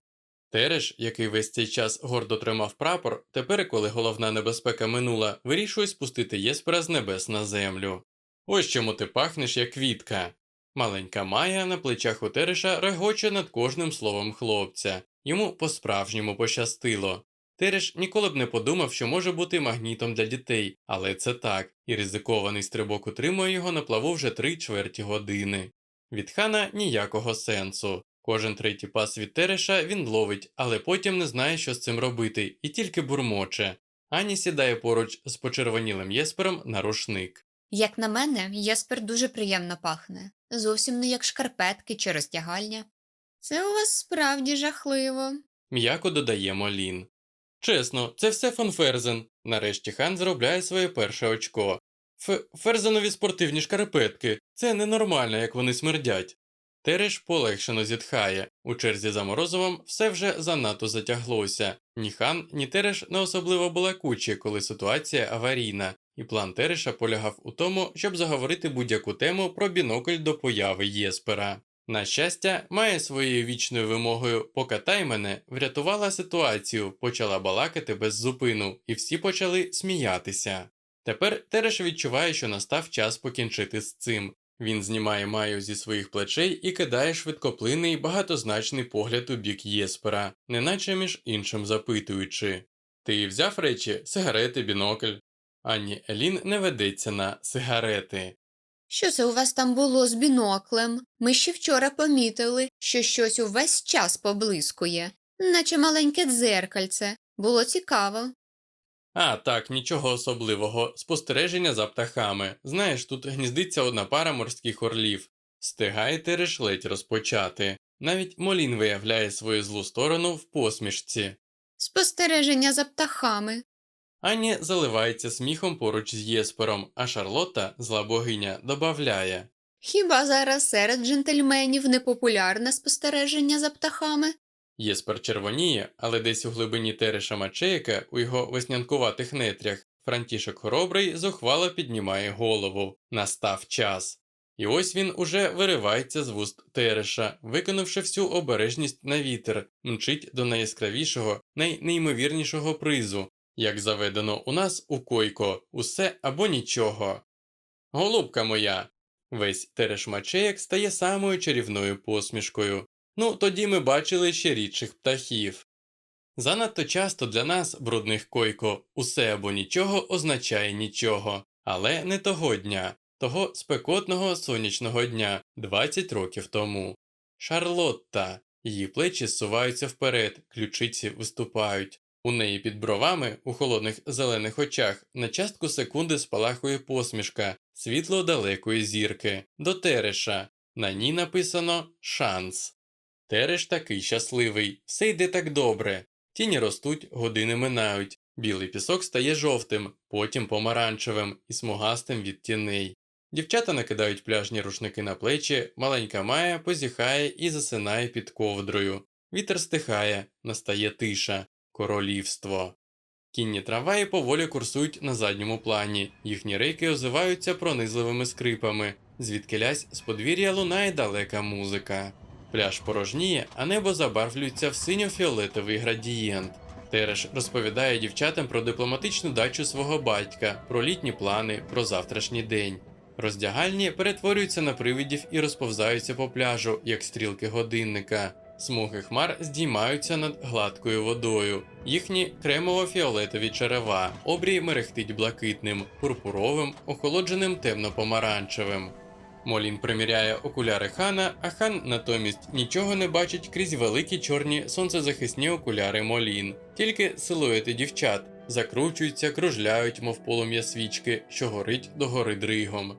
Тереш, який весь цей час гордо тримав прапор, тепер, коли головна небезпека минула, вирішує спустити Єспера з небес на землю. Ось чому ти пахнеш як квітка. Маленька Майя на плечах у Тереша регоче над кожним словом хлопця. Йому по-справжньому пощастило. Тереш ніколи б не подумав, що може бути магнітом для дітей, але це так, і ризикований стрибок утримує його на плаву вже три чверті години. Від хана ніякого сенсу. Кожен третій пас від Тереша він ловить, але потім не знає, що з цим робити, і тільки бурмоче. Ані сідає поруч з почервонілим єспером на рушник. Як на мене, Єспер дуже приємно пахне, зовсім не як шкарпетки чи розтягальня. Це у вас справді жахливо. М'яко додаємо Лін. Чесно, це все фон Ферзен. Нарешті хан заробляє своє перше очко. Ф Ферзенові спортивні шкарпетки. Це ненормально, як вони смердять. Тереш полегшено зітхає. У черзі за Морозовим все вже занадто затяглося. Ні хан, ні Тереш не особливо балакучі, коли ситуація аварійна, і план Тереша полягав у тому, щоб заговорити будь-яку тему про бінокль до появи Єспера. На щастя, має своєю вічною вимогою покатай мене, врятувала ситуацію, почала балакати без зупину, і всі почали сміятися. Тепер Тереш відчуває, що настав час покінчити з цим. Він знімає маю зі своїх плечей і кидає швидкоплинний багатозначний погляд у бік Єспера, неначе між іншим запитуючи Ти взяв речі, сигарети, бінокль. Ані Елін не ведеться на сигарети. Що це у вас там було з біноклем? Ми ще вчора помітили, що щось увесь час поблискує, наче маленьке дзеркальце. Було цікаво. А, так, нічого особливого. Спостереження за птахами. Знаєш, тут гніздиться одна пара морських орлів. Стигає Тереш ледь розпочати. Навіть Молін виявляє свою злу сторону в посмішці. Спостереження за птахами. Ані заливається сміхом поруч з Єспером, а Шарлотта, зла богиня, добавляє Хіба зараз серед джентльменів непопулярне спостереження за птахами? Єспер червоніє, але десь у глибині тереша Мачеяка, у його веснянкуватих нетрях, Франтішок Хоробрий зухвало піднімає голову. Настав час. І ось він уже виривається з вуст Тереша, виконавши всю обережність на вітер, мчить до найяскравішого, найнеймовірнішого призу, як заведено у нас у койко, усе або нічого. Голубка моя. Весь Тереш Мачеяк стає самою чарівною посмішкою. Ну, тоді ми бачили ще рідших птахів. Занадто часто для нас, брудних койко, усе або нічого означає нічого, але не того дня, того спекотного сонячного дня 20 років тому. Шарлотта, її плечі зсуваються вперед, ключиці виступають. У неї під бровами, у холодних зелених очах, на частку секунди спалахує посмішка, світло далекої зірки, до тереша. На ній написано шанс. Тереш такий щасливий, все йде так добре. Тіні ростуть, години минають, білий пісок стає жовтим, потім помаранчевим і смугастим від тіней. Дівчата накидають пляжні рушники на плечі, маленька Майя позіхає і засинає під ковдрою. Вітер стихає, настає тиша, королівство. Кінні трамваї поволі курсують на задньому плані, їхні рейки озиваються пронизливими скрипами, звідкилясь з подвір'я лунає далека музика. Пляж порожніє, а небо забарвлюється в синьо-фіолетовий градієнт. Тереш розповідає дівчатам про дипломатичну дачу свого батька, про літні плани, про завтрашній день. Роздягальні перетворюються на привидів і розповзаються по пляжу, як стрілки годинника. Смуги хмар здіймаються над гладкою водою, їхні кремово-фіолетові черева, обрій мерехтить блакитним, пурпуровим, охолодженим темно-помаранчевим. Молін приміряє окуляри хана, а хан натомість нічого не бачить крізь великі чорні сонцезахисні окуляри Молін, тільки силуети дівчат закручуються, кружляють, мов полум'я свічки, що горить до гори дригом.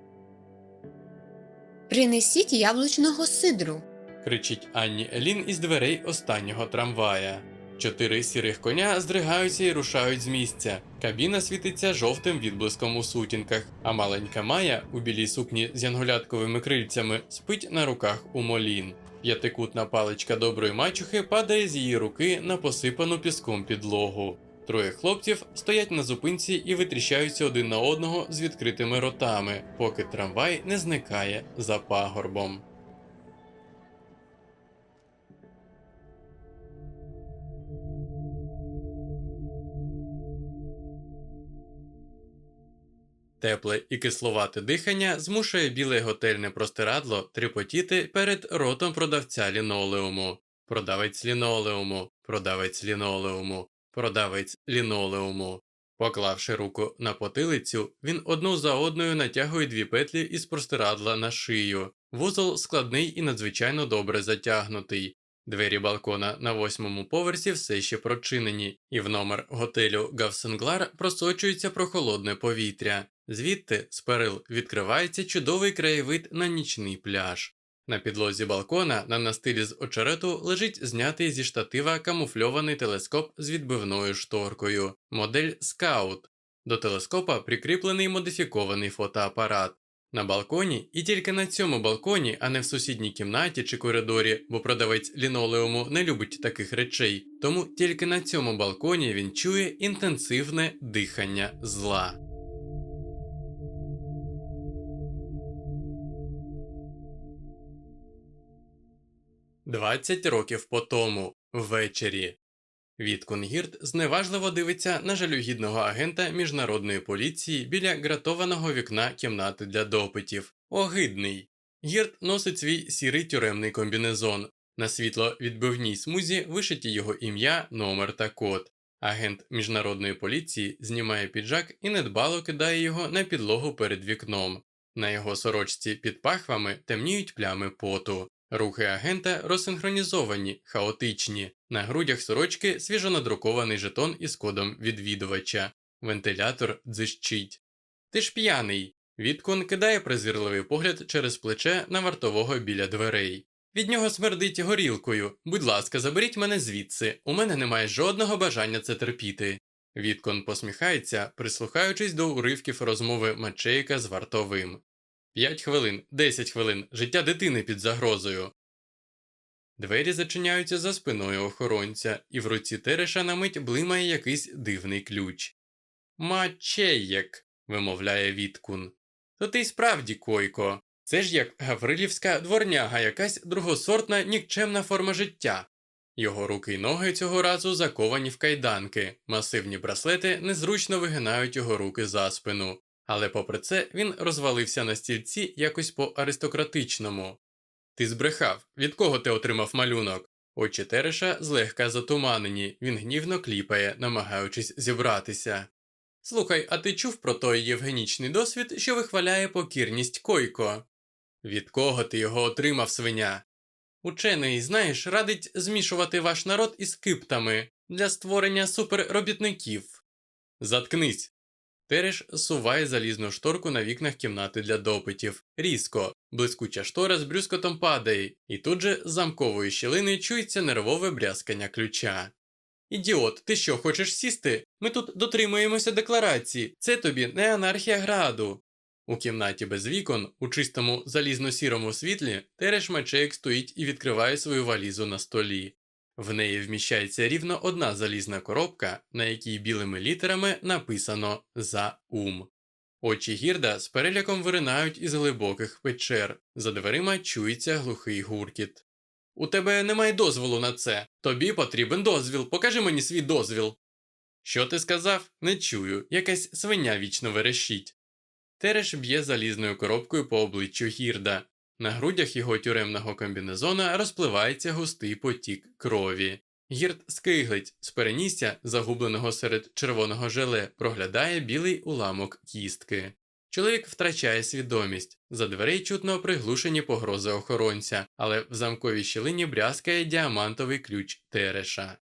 Принесіть яблучного сидру. Кричить Анні Елін із дверей останнього трамвая. Чотири сірих коня здригаються і рушають з місця. Кабіна світиться жовтим відблиском у сутінках, а маленька Майя у білій сукні з янголятковими крильцями спить на руках у молін. П'ятикутна паличка доброї мачухи падає з її руки на посипану піском підлогу. Троє хлопців стоять на зупинці і витріщаються один на одного з відкритими ротами, поки трамвай не зникає за пагорбом. Тепле і кисловате дихання змушує біле готельне простирадло тріпотіти перед ротом продавця лінолеуму. Продавець лінолеуму, продавець лінолеуму, продавець лінолеуму. Поклавши руку на потилицю, він одну за одною натягує дві петлі із простирадла на шию. Вузол складний і надзвичайно добре затягнутий. Двері балкона на восьмому поверсі все ще прочинені, і в номер готелю Гавсенглар просочується прохолодне повітря. Звідти з перил відкривається чудовий краєвид на нічний пляж. На підлозі балкона на настилі з очерету лежить знятий зі штатива камуфльований телескоп з відбивною шторкою, модель Скаут. До телескопа прикріплений модифікований фотоапарат. На балконі, і тільки на цьому балконі, а не в сусідній кімнаті чи коридорі, бо продавець лінолеуму не любить таких речей, тому тільки на цьому балконі він чує інтенсивне дихання зла. Двадцять років по тому, ввечері. Віткунгірт зневажливо дивиться на жалюгідного агента міжнародної поліції біля гратованого вікна кімнати для допитів. Огидний. Гірт носить свій сірий тюремний комбінезон. На світло відбивній смузі вишиті його ім'я, номер та код. Агент міжнародної поліції знімає піджак і недбало кидає його на підлогу перед вікном. На його сорочці під пахвами темніють плями поту. Рухи агента розсинхронізовані, хаотичні. На грудях сорочки свіжонадрукований жетон із кодом відвідувача. Вентилятор дзищить. Ти ж п'яний. Відкун кидає презирливий погляд через плече на вартового біля дверей. Від нього смердить горілкою. Будь ласка, заберіть мене звідси. У мене немає жодного бажання це терпіти. Відкон посміхається, прислухаючись до уривків розмови Мачейка з вартовим. П'ять хвилин, десять хвилин, життя дитини під загрозою. Двері зачиняються за спиною охоронця, і в руці Тереша на мить блимає якийсь дивний ключ. Мачеєк, вимовляє Віткун. То ти й справді койко. Це ж як Гаврилівська дворняга, якась другосортна нікчемна форма життя. Його руки й ноги цього разу заковані в кайданки, масивні браслети незручно вигинають його руки за спину, але попри це він розвалився на стільці якось по аристократичному. Ти збрехав, від кого ти отримав малюнок? Очі Тереша злегка затуманені, він гнівно кліпає, намагаючись зібратися. Слухай, а ти чув про той євгенічний досвід, що вихваляє покірність койко? Від кого ти його отримав, свиня? Учений, знаєш, радить змішувати ваш народ із киптами для створення суперробітників. Заткнись. Тереш суває залізну шторку на вікнах кімнати для допитів. Різко, блискуча штора з брюскотом падає, і тут же з замкової щілини чується нервове брязкання ключа. Ідіот, ти що, хочеш сісти? Ми тут дотримуємося декларації, це тобі не анархія граду. У кімнаті без вікон, у чистому залізно-сірому світлі, Тереш Мачеєк стоїть і відкриває свою валізу на столі. В неї вміщається рівно одна залізна коробка, на якій білими літерами написано за ум. Очі гірда з переляком виринають із глибоких печер, за дверима чується глухий гуркіт. У тебе немає дозволу на це. Тобі потрібен дозвіл. Покажи мені свій дозвіл. Що ти сказав? Не чую. Якась свиня вічно верещить. Тереш б'є залізною коробкою по обличчю гірда. На грудях його тюремного комбінезона розпливається густий потік крові. Гірд скиглить з перенісся, загубленого серед червоного желе, проглядає білий уламок кістки. Чоловік втрачає свідомість. За дверей чутно приглушені погрози охоронця, але в замковій щілині брязкає діамантовий ключ Тереша.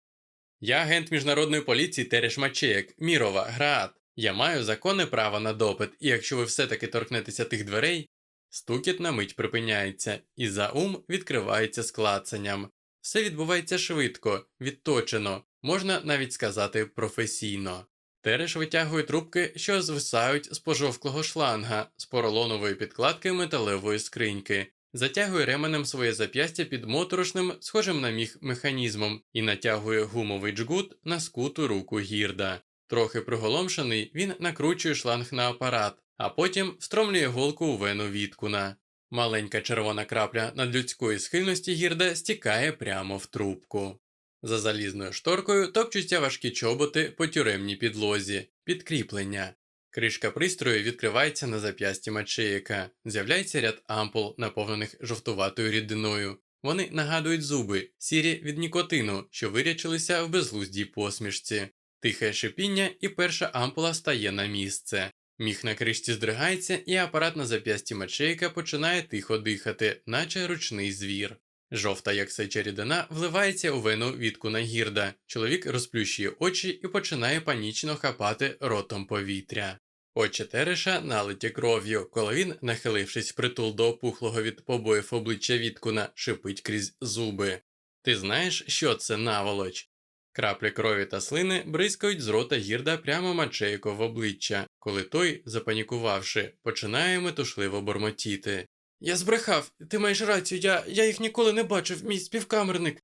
Я агент міжнародної поліції Тереш Мачеєк, Мірова, Граат. Я маю законне право на допит, і якщо ви все-таки торкнетеся тих дверей, стукіт на мить припиняється, і за ум відкривається склацанням. Все відбувається швидко, відточено, можна навіть сказати професійно. Тереш витягує трубки, що звисають з пожовклого шланга, з поролонової підкладки металевої скриньки, затягує ременем своє зап'ястя під моторошним, схожим на міг механізмом, і натягує гумовий джгут на скуту руку гірда. Трохи приголомшений, він накручує шланг на апарат, а потім встромлює голку у вену відкуна. Маленька червона крапля надлюдської схильності гірда стікає прямо в трубку. За залізною шторкою топчуться важкі чоботи по тюремній підлозі, підкріплення. Кришка пристрою відкривається на зап'ясті Мачеяка. З'являється ряд ампул, наповнених жовтуватою рідиною. Вони нагадують зуби, сірі від нікотину, що вирячилися в безглуздій посмішці. Тихе шипіння, і перша ампула стає на місце. Міх на кришці здригається, і апарат на зап'ясті Мачейка починає тихо дихати, наче ручний звір. Жовта, як сеча рідина, вливається у вену на гірда. Чоловік розплющує очі і починає панічно хапати ротом повітря. Очі Тереша налиті кров'ю, коли він, нахилившись притул до опухлого від побоїв обличчя Віткуна, шипить крізь зуби. Ти знаєш, що це наволоч? Краплі крові та слини бризкають з рота гірда прямо Мачейко в обличчя, коли той, запанікувавши, починає метушливо бормотіти. Я збрехав, ти маєш рацію, я, я їх ніколи не бачив, мій співкамерник.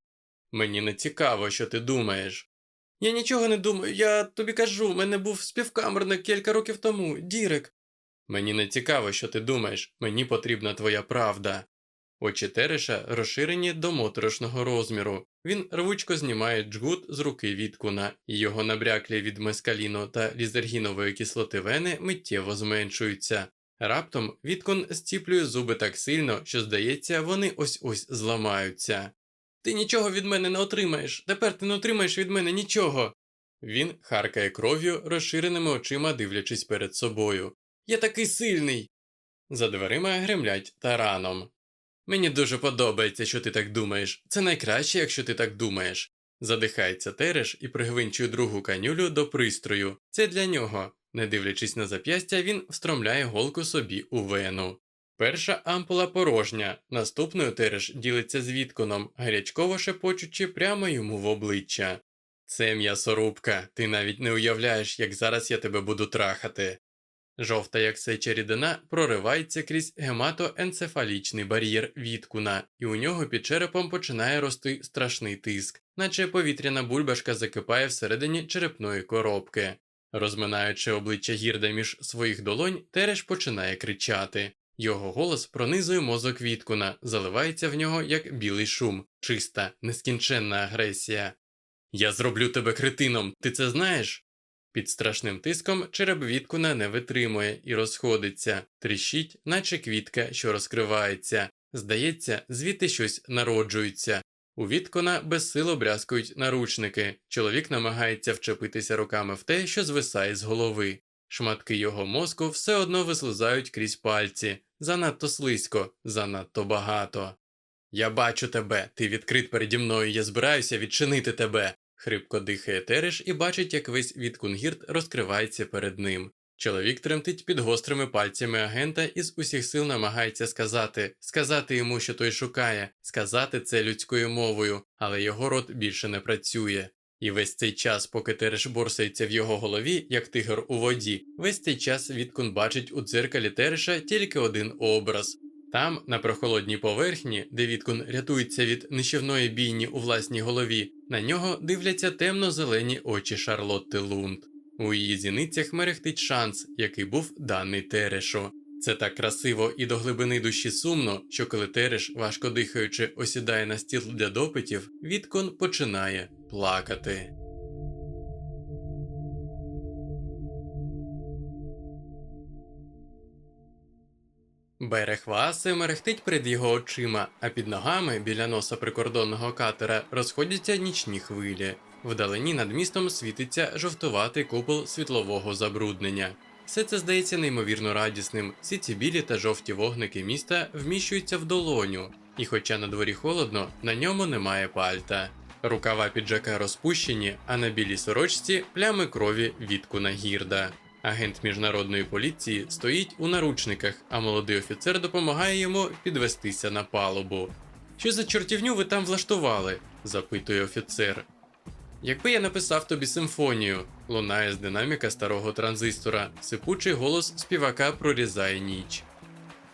Мені не цікаво, що ти думаєш. Я нічого не думаю, я тобі кажу, в мене був співкамерник кілька років тому, Дірек. Мені не цікаво, що ти думаєш, мені потрібна твоя правда. Очі Тереша розширені до моторошного розміру. Він рвучко знімає джгут з руки Віткуна, і його набряклі від мескаліну та лізергінової кислоти вени миттєво зменшуються. Раптом Віткун стіплює зуби так сильно, що, здається, вони ось ось зламаються. Ти нічого від мене не отримаєш, тепер ти не отримаєш від мене нічого. Він харкає кров'ю, розширеними очима дивлячись перед собою. Я такий сильний. За дверима гремлять тараном. Мені дуже подобається, що ти так думаєш. Це найкраще, якщо ти так думаєш. Задихається Тереш і пригвинчує другу канюлю до пристрою. Це для нього. Не дивлячись на зап'ястя, він встромляє голку собі у вену. Перша ампула порожня, наступною Тереш ділиться з Вітконом, гарячково шепочучи прямо йому в обличчя. Це м'ясорубка, ти навіть не уявляєш, як зараз я тебе буду трахати. Жовта, як сеча рідина, проривається крізь гематоенцефалічний бар'єр Віткуна, і у нього під черепом починає рости страшний тиск, наче повітряна бульбашка закипає всередині черепної коробки. Розминаючи обличчя гірда між своїх долонь, Тереш починає кричати. Його голос пронизує мозок Віткуна, заливається в нього як білий шум, чиста, нескінченна агресія. Я зроблю тебе критином, ти це знаєш? Під страшним тиском череп Віткуна не витримує і розходиться, тріщить, наче квітка, що розкривається. Здається, звідти щось народжується. У Віткона безсило брязкують наручники. Чоловік намагається вчепитися руками в те, що звисає з голови. Шматки його мозку все одно вислизають крізь пальці. Занадто слизько, занадто багато. Я бачу тебе, ти відкрит переді мною, я збираюся відчинити тебе. Хрипко дихає Тереш і бачить, як весь Віткунгірт розкривається перед ним. Чоловік тремтить під гострими пальцями агента і з усіх сил намагається сказати, сказати йому, що той шукає, сказати це людською мовою, але його рот більше не працює. І весь цей час, поки Тереш борсається в його голові, як тигр у воді, весь цей час Віткун бачить у дзеркалі Тереша тільки один образ. Там, на прохолодній поверхні, де Віткун рятується від нищівної бійні у власній голові, на нього дивляться темно-зелені очі Шарлотти Лунд. У її зіницях мерехтить шанс, який був даний Терешу. Це так красиво і до глибини душі сумно, що коли Тереш, важко дихаючи, осідає на стіл для допитів, Віткон починає плакати. Берег Вааси мерехтить перед його очима, а під ногами біля носа прикордонного катера розходяться нічні хвилі. Вдалині над містом світиться жовтуватий купол світлового забруднення. Все це здається неймовірно радісним. Всі ці білі та жовті вогники міста вміщуються в долоню, і, хоча на дворі холодно, на ньому немає пальта. Рукава піджака розпущені, а на білій сорочці плями крові Віткуна гірда. Агент міжнародної поліції стоїть у наручниках, а молодий офіцер допомагає йому підвестися на палубу. Що за чортівню ви там влаштували? запитує офіцер. Якби я написав тобі симфонію, лунає з динаміка старого транзистора, сипучий голос співака прорізає ніч.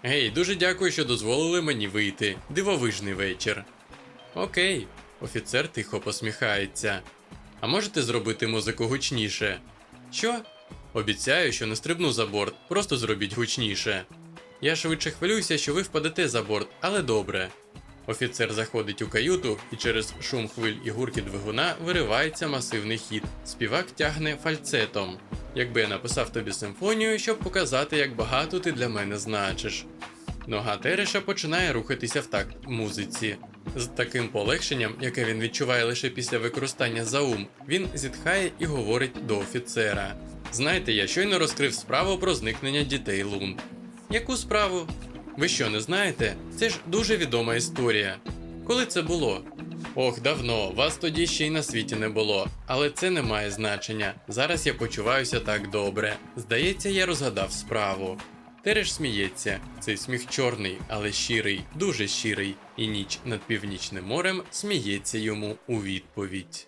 Гей, дуже дякую, що дозволили мені вийти. Дивовижний вечір. Окей, офіцер тихо посміхається. А можете зробити музику гучніше? Що? Обіцяю, що не стрибну за борт, просто зробіть гучніше. Я швидше хвилююся, що ви впадете за борт, але добре. Офіцер заходить у каюту, і через шум хвиль і гурки двигуна виривається масивний хід. Співак тягне фальцетом. якби я написав тобі симфонію, щоб показати, як багато ти для мене значиш. Нога Тереша починає рухатися в такт музиці. З таким полегшенням, яке він відчуває лише після використання заум, він зітхає і говорить до офіцера. Знаєте, я щойно розкрив справу про зникнення дітей Лунд. Яку справу? Ви що не знаєте? Це ж дуже відома історія. Коли це було? Ох, давно, вас тоді ще й на світі не було, але це не має значення. Зараз я почуваюся так добре. Здається, я розгадав справу. Тереш сміється. Цей сміх чорний, але щирий, дуже щирий, і ніч над північним морем сміється йому у відповідь.